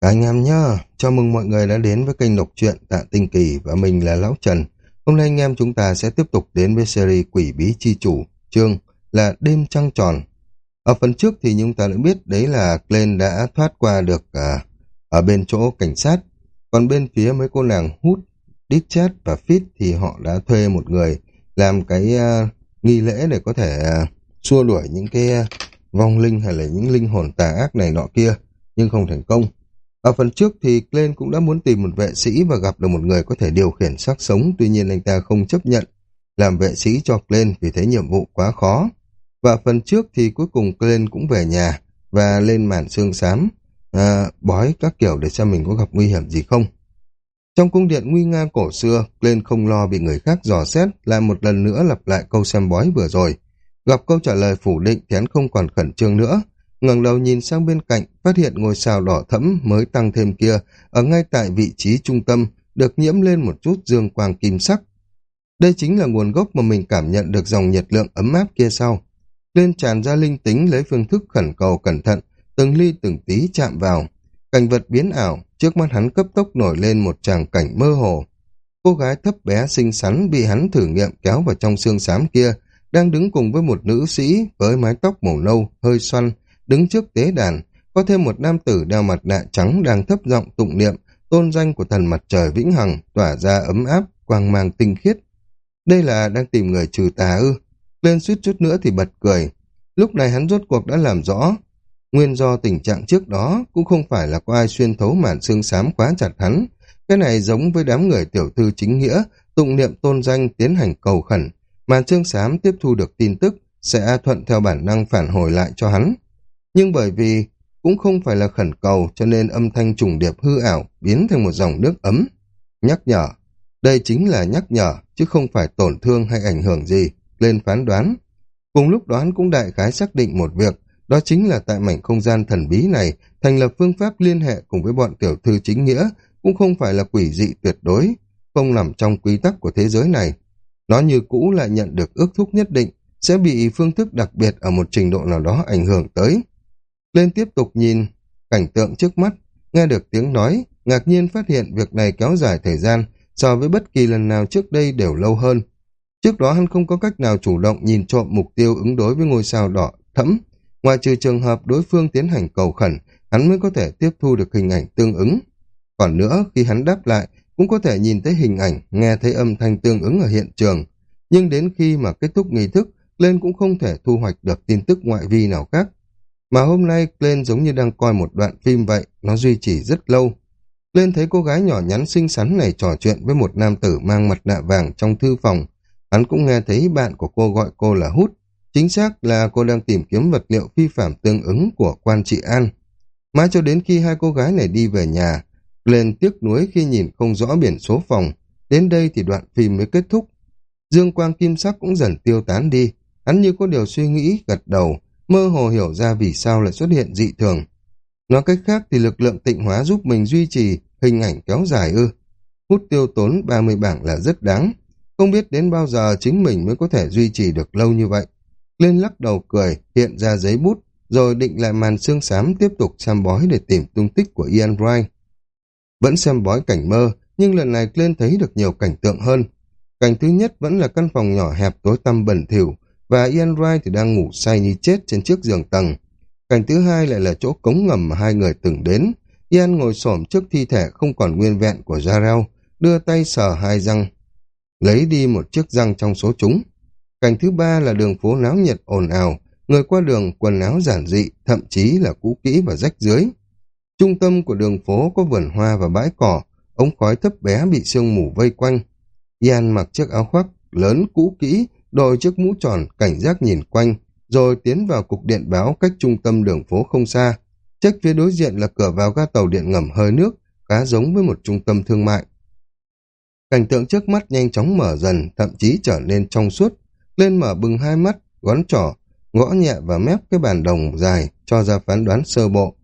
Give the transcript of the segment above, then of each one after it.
Anh em nhá, chào mừng mọi người đã đến với kênh đọc truyện Tạ Tinh Kỳ và mình là Lão Trần. Hôm nay anh em chúng ta sẽ tiếp tục đến với series Quỷ Bí Chi Chủ, chương là Đêm Trăng Tròn. Ở phần trước thì chúng ta đã biết đấy là Glenn đã thoát qua được à, ở bên chỗ cảnh sát, còn bên phía mấy cô nàng hút, Discharge và Fit thì họ đã thuê một người làm cái à, nghi lễ để có thể à, xua đuổi những cái à, vong linh hay là những linh hồn tà ác này nọ kia, nhưng không thành công. Ở phần trước thì Glenn cũng đã muốn tìm một vệ sĩ và gặp được một người có thể điều khiển xác sống, tuy nhiên anh ta không chấp nhận làm vệ sĩ cho Glenn vì thấy nhiệm vụ quá khó. Và phần trước thì cuối cùng Glenn cũng về nhà và lên màn xương xám, à, bói các kiểu để xem mình có gặp nguy hiểm gì không. Trong cung điện nguy nga cổ xưa, Glenn không lo bị người khác dò xét, lại một lần nữa lặp lại câu xem bói vừa rồi. Gặp câu trả lời phủ định thì hắn không còn khẩn trương nữa, ngẩng đầu nhìn sang bên cạnh, phát hiện ngôi sao đỏ thẫm mới tăng thêm kia, ở ngay tại vị trí trung tâm, được nhiễm lên một chút dương quang kim sắc. Đây chính là nguồn gốc mà mình cảm nhận được dòng nhiệt lượng ấm áp kia sau. Lên tràn ra linh tính lấy phương thức khẩn cầu cẩn thận, từng ly từng tí chạm vào. Cảnh vật biến ảo, trước mắt hắn cấp tốc nổi lên một tràng cảnh mơ hồ. Cô gái thấp bé xinh xắn bị hắn thử nghiệm kéo vào trong xương xám kia, đang đứng cùng với một nữ sĩ với mái tóc màu nâu, hơi xoăn, đứng trước tế đàn, có thêm một nam tử đeo mặt nạ trắng đang thấp giọng tụng niệm tôn danh của thần mặt trời vĩnh hằng tỏa ra ấm áp, quang mang tinh khiết. Đây là đang tìm người trừ tà ư. Lên suýt chút nữa thì bật cười. Lúc này hắn rốt cuộc đã làm rõ. Nguyên do tình trạng trước đó cũng không phải là có ai xuyên thấu màn xương xám quá chặt hắn. Cái này giống với đám người tiểu thư chính nghĩa, tụng niệm tôn danh tiến hành cầu khẩn. Màn xương xám tiếp thu được tin tức sẽ thuận theo bản năng phản hồi lại cho hắn. Nhưng bởi vì cũng không phải là khẩn cầu cho nên âm thanh trùng điệp hư ảo biến thành một dòng nước ấm. Nhắc nhở. Đây chính là nhắc nhở, chứ không phải tổn thương hay ảnh hưởng gì. Lên phán đoán. Cùng lúc đoán cũng đại khái xác định một việc, đó chính là tại mảnh không gian thần bí này, thành lập phương pháp liên hệ cùng với bọn tiểu thư chính nghĩa, cũng không phải là quỷ dị tuyệt đối, không nằm trong quy tắc của thế giới này. Nó như cũ lại nhận được ước thúc nhất định, sẽ bị phương thức đặc biệt ở một trình độ nào đó ảnh hưởng tới. Lên tiếp tục nhìn cảnh tượng trước mắt, nghe được tiếng nói, ngạc nhiên phát hiện việc này kéo dài thời gian so với bất kỳ lần nào trước đây đều lâu hơn. Trước đó hắn không có cách nào chủ động nhìn trộm mục tiêu ứng đối với ngôi sao đỏ thẫm. Ngoài trừ trường hợp đối phương tiến hành cầu khẩn, hắn mới có thể tiếp thu được hình ảnh tương ứng. Còn nữa, khi hắn đáp lại, cũng có thể nhìn thấy hình ảnh, nghe thấy âm thanh tương ứng ở hiện trường. Nhưng đến khi mà kết thúc nghi thức, lên cũng không thể thu hoạch được tin tức ngoại vi nào khác. Mà hôm nay Glenn giống như đang coi một đoạn phim vậy, nó duy trì rất lâu. Glenn thấy cô gái nhỏ nhắn xinh xắn này trò chuyện với một nam tử mang mặt nạ vàng trong thư phòng. Hắn cũng nghe thấy bạn của cô gọi cô là Hút. Chính xác là cô đang tìm kiếm vật liệu phi phạm tương ứng của quan trị an. Mãi cho đến khi hai cô gái này đi về nhà, Glenn tiếc nuối khi nhìn không rõ biển số phòng. Đến đây thì đoạn phim mới kết thúc. Dương quang kim sắc cũng dần tiêu tán đi. Hắn như có điều suy nghĩ, gật đầu, mơ hồ hiểu ra vì sao lại xuất hiện dị thường. Nói cách khác thì lực lượng tịnh hóa giúp mình duy trì hình ảnh kéo dài ư. Hút tiêu tốn 30 bảng là rất đáng. Không biết đến bao giờ chính mình mới có thể duy trì được lâu như vậy. Lên lắc đầu cười, hiện ra giấy bút, rồi định lại màn xương xám tiếp tục xem bói để tìm tung tích của Ian Wright. Vẫn xem bói cảnh mơ, nhưng lần này lên thấy được nhiều cảnh tượng hơn. Cảnh thứ nhất vẫn là căn phòng nhỏ hẹp tối tăm bẩn thỉu, và Ian Wright thì đang ngủ say như chết trên chiếc giường tầng. Cảnh thứ hai lại là chỗ cống ngầm mà hai người từng đến. Ian ngồi xổm trước thi thể không còn nguyên vẹn của Jarrell, đưa tay sờ hai răng, lấy đi một chiếc răng trong số chúng. Cảnh thứ ba là đường phố náo nhiệt ồn ào, người qua đường quần áo giản dị, thậm chí là cũ kỹ và rách dưới. Trung tâm của đường phố có vườn hoa và bãi cỏ, ống khói thấp bé bị sương mù vây quanh. Ian mặc chiếc áo khoác lớn cũ kỹ, đội chiếc mũ tròn, cảnh giác nhìn quanh, rồi tiến vào cục điện báo cách trung tâm đường phố không xa. Trách phía đối diện là cửa vào ga tàu điện ngầm hơi nước, khá giống với một trung tâm thương mại. Cảnh tượng trước mắt nhanh chóng mở dần, thậm chí trở nên trong suốt. Lên mở bừng hai mắt, gón trỏ, gõ nhẹ và mép cái bàn đồng dài, cho ra phán đoán sơ bộ.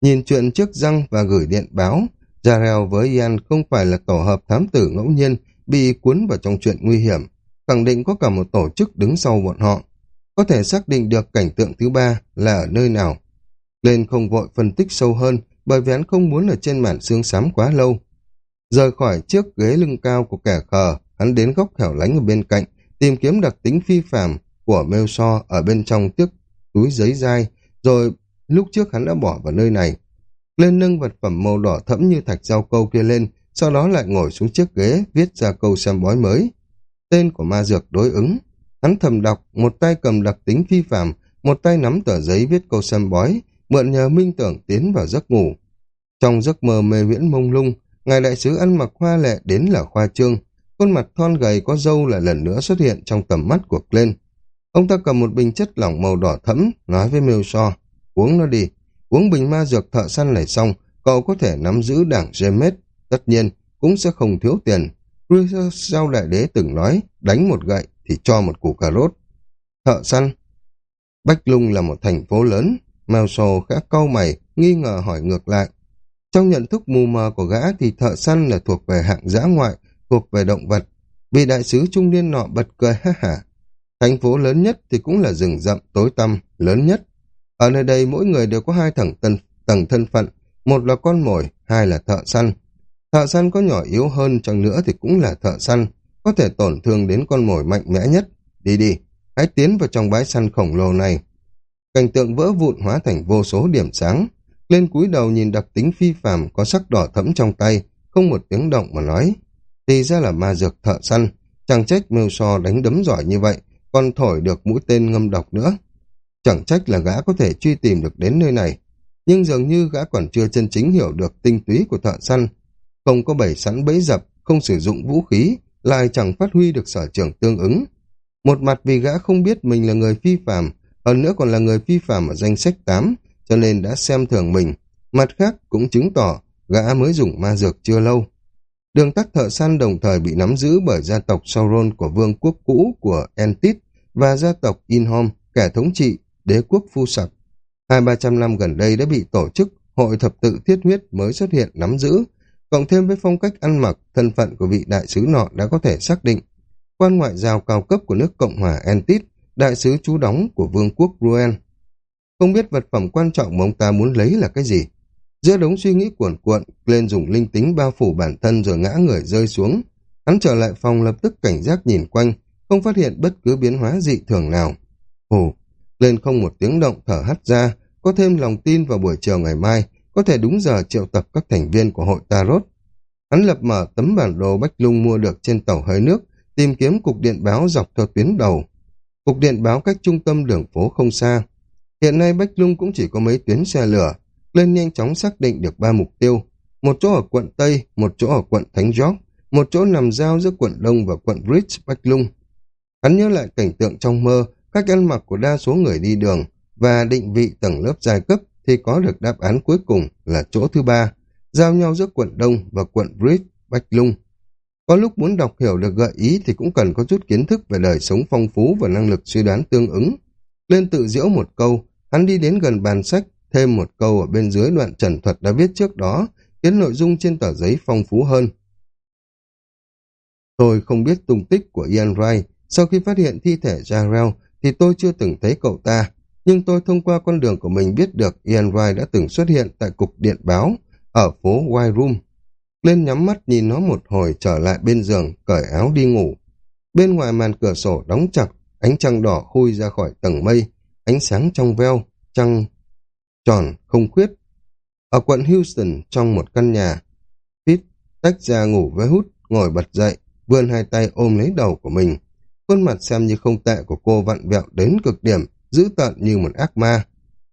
Nhìn chuyện trước răng và gửi điện báo, Jarrell với Ian không phải là tổ hợp thám tử ngẫu nhiên bị cuốn vào trong chuyện nguy hiểm, khẳng định có cả một tổ chức đứng sau bọn họ. Có thể xác định được cảnh tượng thứ ba là ở nơi nào. Lên không vội phân tích sâu hơn, bởi vì hắn không muốn ở trên màn xương xám quá lâu. Rời khỏi chiếc ghế lưng cao của kẻ khờ, hắn đến góc hẻo lánh ở bên cạnh, tìm kiếm đặc tính phi phàm của mêu so ở bên trong chiếc túi giấy dai, rồi lúc trước hắn đã bỏ vào nơi này. Lên nâng vật phẩm màu đỏ thẫm như thạch rau câu kia lên, sau đó lại ngồi xuống chiếc ghế, viết ra câu xem bói mới. Tên của ma dược đối ứng. Hắn thầm đọc, một tay cầm đặc tính phi phàm, một tay nắm tờ giấy viết câu xem bói, mượn nhờ minh tưởng tiến vào giấc ngủ. Trong giấc mơ mê viễn mông lung, ngài đại sứ ăn mặc hoa lệ đến là khoa trương, khuôn mặt thon gầy có dâu lại lần nữa xuất hiện trong tầm mắt của Glenn. Ông ta cầm một bình chất lỏng màu đỏ thẫm, nói với Miêu So, uống nó đi, uống bình ma dược thợ săn này xong, cậu có thể nắm giữ đảng James, tất nhiên cũng sẽ không thiếu tiền. Sau đại đế từng nói, đánh một gậy thì cho một củ cà rốt. Thợ săn Bách Lung là một thành phố lớn, Mao sồ khẽ cau mày, nghi ngờ hỏi ngược lại. Trong nhận thức mù mờ của gã thì thợ săn là thuộc về hạng giã ngoại, thuộc về động vật. Vì đại sứ trung niên nọ bật cười ha hả. Thành phố lớn nhất thì cũng là rừng rậm tối tăm, lớn nhất. Ở nơi đây mỗi người đều có hai thằng tân, tầng thân phận, một là con mồi, hai là thợ săn. Thợ săn có nhỏ yếu hơn chẳng nữa thì cũng là thợ săn, có thể tổn thương đến con mồi mạnh mẽ nhất. Đi đi, hãy tiến vào trong bãi săn khổng lồ này. Cảnh tượng vỡ vụn hóa thành vô số điểm sáng. Lên cúi đầu nhìn đặc tính phi phàm có sắc đỏ thẫm trong tay, không một tiếng động mà nói. Thì ra là ma dược thợ săn, chẳng trách mêu so đánh đấm giỏi như vậy, còn thổi được mũi tên ngâm độc nữa. Chẳng trách là gã có thể truy tìm được đến nơi này, nhưng dường như gã còn chưa chân chính hiểu được tinh túy của thợ săn. Không có bảy sẵn bẫy dập, không sử dụng vũ khí, lại chẳng phát huy được sở trường tương ứng. Một mặt vì gã không biết mình là người phi phàm, hơn nữa còn là người phi phàm ở danh sách 8, cho nên đã xem thường mình. Mặt khác cũng chứng tỏ gã mới dùng ma dược chưa lâu. Đường tắt thợ săn đồng thời bị nắm giữ bởi gia tộc Sauron của vương quốc cũ của Entit và gia tộc Inhom, kẻ thống trị, đế quốc phu sặc. Hai ba trăm năm gần đây đã bị tổ chức hội thập tự thiết huyết mới xuất hiện nắm giữ, cộng thêm với phong cách ăn mặc, thân phận của vị đại sứ nọ đã có thể xác định. Quan ngoại giao cao cấp của nước Cộng hòa Entit, đại sứ chú đóng của vương quốc Ruen. Không biết vật phẩm quan trọng mà ông ta muốn lấy là cái gì. Giữa đống suy nghĩ cuộn cuộn, lên dùng linh tính bao phủ bản thân rồi ngã người rơi xuống. Hắn trở lại phòng lập tức cảnh giác nhìn quanh, không phát hiện bất cứ biến hóa dị thường nào. Ồ, lên không một tiếng động thở hắt ra, có thêm lòng tin vào buổi chiều ngày mai, có thể đúng giờ triệu tập các thành viên của hội Tarot. Hắn lập mở tấm bản đồ Bách Lung mua được trên tàu hơi nước, tìm kiếm cục điện báo dọc theo tuyến đầu. Cục điện báo cách trung tâm đường phố không xa. Hiện nay Bách Lung cũng chỉ có mấy tuyến xe lửa, lên nhanh chóng xác định được ba mục tiêu. Một chỗ ở quận Tây, một chỗ ở quận Thánh Gióc, một chỗ nằm giao giữa quận Đông và quận Bridge Bách Lung. Hắn nhớ lại cảnh tượng trong mơ, cách ăn mặc của đa số người đi đường và định vị tầng lớp giai cấp thì có được đáp án cuối cùng là chỗ thứ ba, giao nhau giữa quận Đông và quận Bridge, Bạch Lung. Có lúc muốn đọc hiểu được gợi ý thì cũng cần có chút kiến thức về đời sống phong phú và năng lực suy đoán tương ứng. Lên tự diễu một câu, hắn đi đến gần bàn sách, thêm một câu ở bên dưới đoạn trần thuật đã viết trước đó, khiến nội dung trên tờ giấy phong phú hơn. Tôi không biết tung tích của Ian Wright. Sau khi phát hiện thi thể Jarrell thì tôi chưa từng thấy cậu ta, nhưng tôi thông qua con đường của mình biết được Ian Wright đã từng xuất hiện tại cục điện báo ở phố White Room. Lên nhắm mắt nhìn nó một hồi trở lại bên giường, cởi áo đi ngủ. Bên ngoài màn cửa sổ đóng chặt, ánh trăng đỏ khui ra khỏi tầng mây, ánh sáng trong veo, trăng tròn, không khuyết. Ở quận Houston, trong một căn nhà, Pete tách ra ngủ với hút, ngồi bật dậy, vươn hai tay ôm lấy đầu của mình. Khuôn mặt xem như không tệ của cô vặn vẹo đến cực điểm, dữ tợn như một ác ma.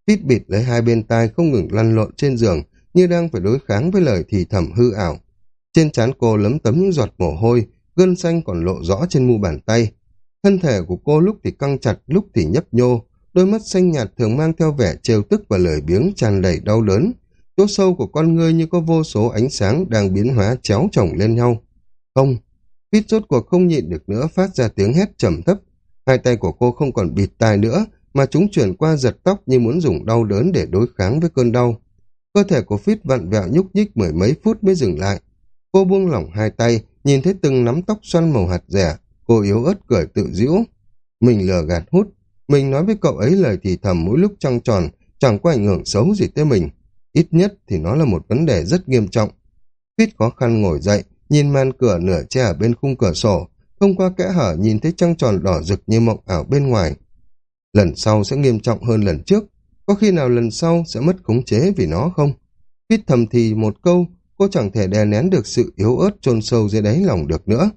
Tít bịt lấy hai bên tai không ngừng lăn lộn trên giường, như đang phải đối kháng với lời thì thầm hư ảo. Trên trán cô lấm tấm những giọt mồ hôi, gân xanh còn lộ rõ trên mu bàn tay. Thân thể của cô lúc thì căng chặt, lúc thì nhấp nhô, đôi mắt xanh nhạt thường mang theo vẻ trêu tức và lời biếng tràn đầy đau đớn. Chỗ sâu của con ngươi như có vô số ánh sáng đang biến hóa chéo chồng lên nhau. Không, Pít rốt cuộc không nhịn được nữa phát ra tiếng hét trầm thấp. Hai tay của cô không còn bịt tai nữa, mà chúng chuyển qua giật tóc như muốn dùng đau đớn để đối kháng với cơn đau. Cơ thể của Phít vặn vẹo nhúc nhích mười mấy phút mới dừng lại. Cô buông lỏng hai tay, nhìn thấy từng nắm tóc xoăn màu hạt rẻ, cô yếu ớt cười tự giễu. Mình lừa gạt hút, mình nói với cậu ấy lời thì thầm mỗi lúc trăng tròn, chẳng có ảnh hưởng xấu gì tới mình. ít nhất thì nó là một vấn đề rất nghiêm trọng. Phít khó khăn ngồi dậy, nhìn màn cửa nửa che ở bên khung cửa sổ, thông qua kẽ hở nhìn thấy trăng tròn đỏ rực như mộng ảo bên ngoài. Lần sau sẽ nghiêm trọng hơn lần trước, có khi nào lần sau sẽ mất khống chế vì nó không? Pít thầm thì một câu, cô chẳng thể đè nén được sự yếu ớt chôn sâu dưới đáy lòng được nữa.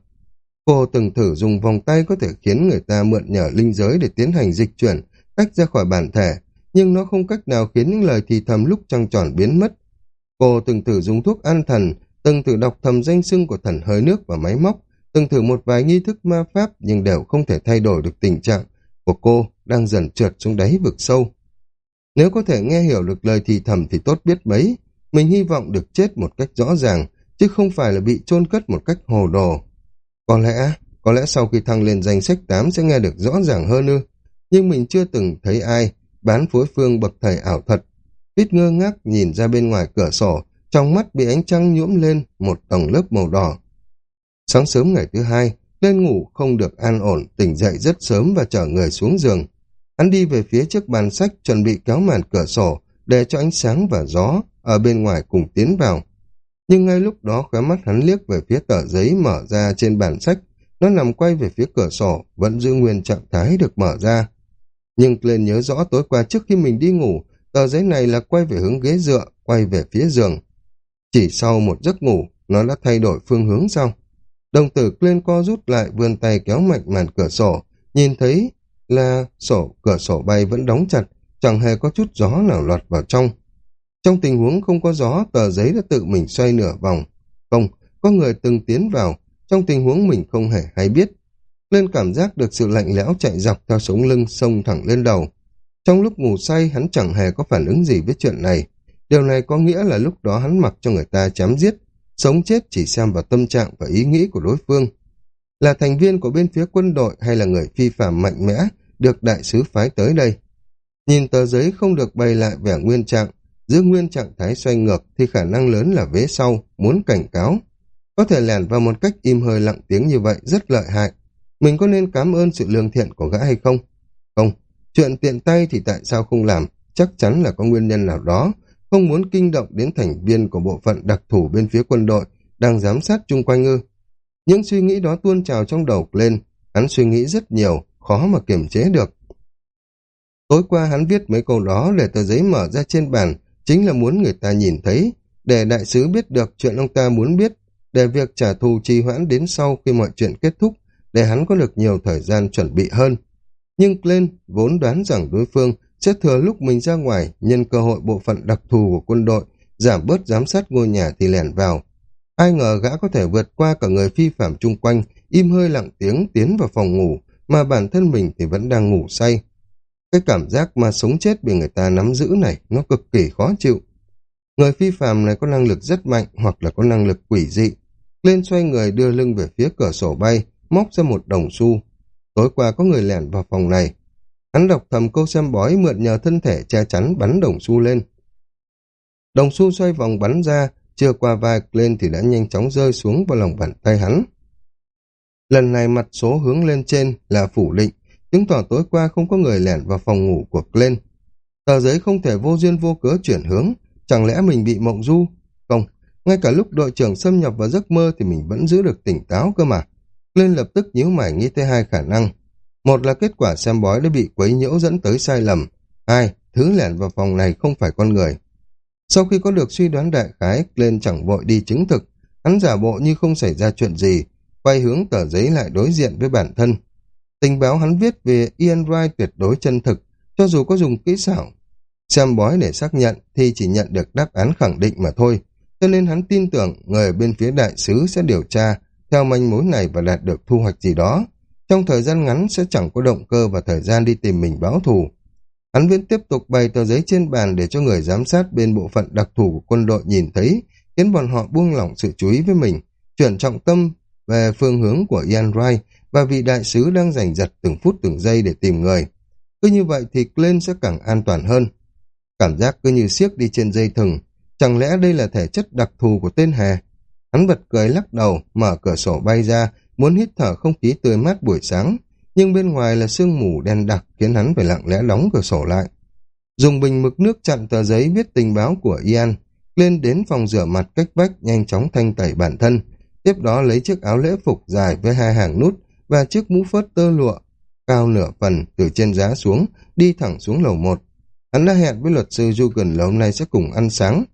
Cô từng thử dùng vòng tay có thể khiến người ta mượn nhờ linh giới để tiến hành dịch chuyển, tách ra khỏi bản thể, nhưng nó không cách nào khiến những lời thì thầm lúc trăng tròn biến mất. Cô từng thử dùng thuốc an thần, từng thử đọc thầm danh xưng của thần hơi nước và máy móc, từng thử một vài nghi thức ma pháp nhưng đều không thể thay đổi được tình trạng của cô đang dần trượt xuống đáy vực sâu. Nếu có thể nghe hiểu được lời thì thầm thì tốt biết mấy, mình hy vọng được chết một cách rõ ràng, chứ không phải là bị chôn cất một cách hồ đồ. Có lẽ, có lẽ sau khi thăng lên danh sách 8 sẽ nghe được rõ ràng hơn ư, nhưng mình chưa từng thấy ai bán phối phương bậc thầy ảo thật. Ít ngơ ngác nhìn ra bên ngoài cửa sổ, trong mắt bị ánh trăng nhuỗm lên một tầng lớp màu đỏ. Sáng sớm ngày thứ hai, lên ngủ không được an ổn, tỉnh dậy rất sớm và chở người xuống giường. Hắn đi về phía trước bàn sách chuẩn bị kéo màn cửa sổ để cho ánh sáng và gió ở bên ngoài cùng tiến vào. Nhưng ngay lúc đó khóe mắt hắn liếc về phía tờ giấy mở ra trên bàn sách, nó nằm quay về phía cửa sổ, vẫn giữ nguyên trạng thái được mở ra. Nhưng lên nhớ rõ tối qua trước khi mình đi ngủ, tờ giấy này là quay về hướng ghế dựa, quay về phía giường. Chỉ sau một giấc ngủ, nó đã thay đổi phương hướng sau. Đồng tử lên co rút lại vươn tay kéo mạnh màn cửa sổ, nhìn thấy là sổ cửa sổ bay vẫn đóng chặt, chẳng hề có chút gió nào lọt vào trong. Trong tình huống không có gió, tờ giấy đã tự mình xoay nửa vòng. Không, có người từng tiến vào, trong tình huống mình không hề hay biết. Lên cảm giác được sự lạnh lẽo chạy dọc theo sống lưng sông thẳng lên đầu. Trong lúc ngủ say, hắn chẳng hề có phản ứng gì với chuyện này. Điều này có nghĩa là lúc đó hắn mặc cho người ta chém giết, sống chết chỉ xem vào tâm trạng và ý nghĩ của đối phương. Là thành viên của bên phía quân đội hay là người phi phạm mạnh mẽ, được đại sứ phái tới đây. Nhìn tờ giấy không được bày lại vẻ nguyên trạng, giữ nguyên trạng thái xoay ngược thì khả năng lớn là vế sau, muốn cảnh cáo. Có thể lẻn vào một cách im hơi lặng tiếng như vậy rất lợi hại. Mình có nên cảm ơn sự lương thiện của gã hay không? Không, chuyện tiện tay thì tại sao không làm? Chắc chắn là có nguyên nhân nào đó, không muốn kinh động đến thành viên của bộ phận đặc thù bên phía quân đội đang giám sát chung quanh ư. Những suy nghĩ đó tuôn trào trong đầu lên, hắn suy nghĩ rất nhiều, khó mà kiềm chế được. Tối qua hắn viết mấy câu đó để tờ giấy mở ra trên bàn, chính là muốn người ta nhìn thấy, để đại sứ biết được chuyện ông ta muốn biết, để việc trả thù trì hoãn đến sau khi mọi chuyện kết thúc, để hắn có được nhiều thời gian chuẩn bị hơn. Nhưng Glenn vốn đoán rằng đối phương sẽ thừa lúc mình ra ngoài nhân cơ hội bộ phận đặc thù của quân đội giảm bớt giám sát ngôi nhà thì lẻn vào. Ai ngờ gã có thể vượt qua cả người phi phạm chung quanh, im hơi lặng tiếng tiến vào phòng ngủ, mà bản thân mình thì vẫn đang ngủ say. Cái cảm giác mà sống chết bị người ta nắm giữ này nó cực kỳ khó chịu. Người phi phạm này có năng lực rất mạnh hoặc là có năng lực quỷ dị. Lên xoay người đưa lưng về phía cửa sổ bay, móc ra một đồng xu. Tối qua có người lẻn vào phòng này. Hắn đọc thầm câu xem bói mượn nhờ thân thể che chắn bắn đồng xu lên. Đồng xu xoay vòng bắn ra, chưa qua vai lên thì đã nhanh chóng rơi xuống vào lòng bàn tay hắn. Lần này mặt số hướng lên trên là phủ định, chứng tỏ tối qua không có người lẻn vào phòng ngủ của Glenn. Tờ giấy không thể vô duyên vô cớ chuyển hướng, chẳng lẽ mình bị mộng du? Không, ngay cả lúc đội trưởng xâm nhập vào giấc mơ thì mình vẫn giữ được tỉnh táo cơ mà. Glenn lập tức nhíu mày nghĩ tới hai khả năng. Một là kết quả xem bói đã bị quấy nhiễu dẫn tới sai lầm. Hai, thứ lẻn vào phòng này không phải con người. Sau khi có được suy đoán đại khái, lên chẳng vội đi chứng thực. Hắn giả bộ như không xảy ra chuyện gì, quay hướng tờ giấy lại đối diện với bản thân. Tình báo hắn viết về Ian Wright tuyệt đối chân thực, cho dù có dùng kỹ xảo. Xem bói để xác nhận thì chỉ nhận được đáp án khẳng định mà thôi, cho nên hắn tin tưởng người bên phía đại sứ sẽ điều tra theo manh mối này và đạt được thu hoạch gì đó. Trong thời gian ngắn sẽ chẳng có động cơ và thời gian đi tìm mình báo thù. Hắn vẫn tiếp tục bày tờ giấy trên bàn để cho người giám sát bên bộ phận đặc thù của quân đội nhìn thấy, khiến bọn họ buông lỏng sự chú ý với mình, chuyển trọng tâm về phương hướng của Ian Wright và vị đại sứ đang giành giật từng phút từng giây để tìm người. Cứ như vậy thì Glenn sẽ càng an toàn hơn. Cảm giác cứ như siếc đi trên dây thừng. Chẳng lẽ đây là thể chất đặc thù của tên hè? Hắn bật cười lắc đầu, mở cửa sổ bay ra, muốn hít thở không khí tươi mát buổi sáng. Nhưng bên ngoài là sương mù đen đặc khiến hắn phải lặng lẽ đóng cửa sổ lại. Dùng bình mực nước chặn tờ giấy viết tình báo của Ian, lên đến phòng rửa mặt cách vách nhanh chóng thanh tẩy bản thân, tiếp đó lấy chiếc áo lễ phục dài với hai hàng nút và chiếc mũ phớt tơ lụa cao nửa phần từ trên giá xuống, đi thẳng xuống lầu một. Hắn đã hẹn với luật sư Dugan là hôm nay sẽ cùng ăn sáng.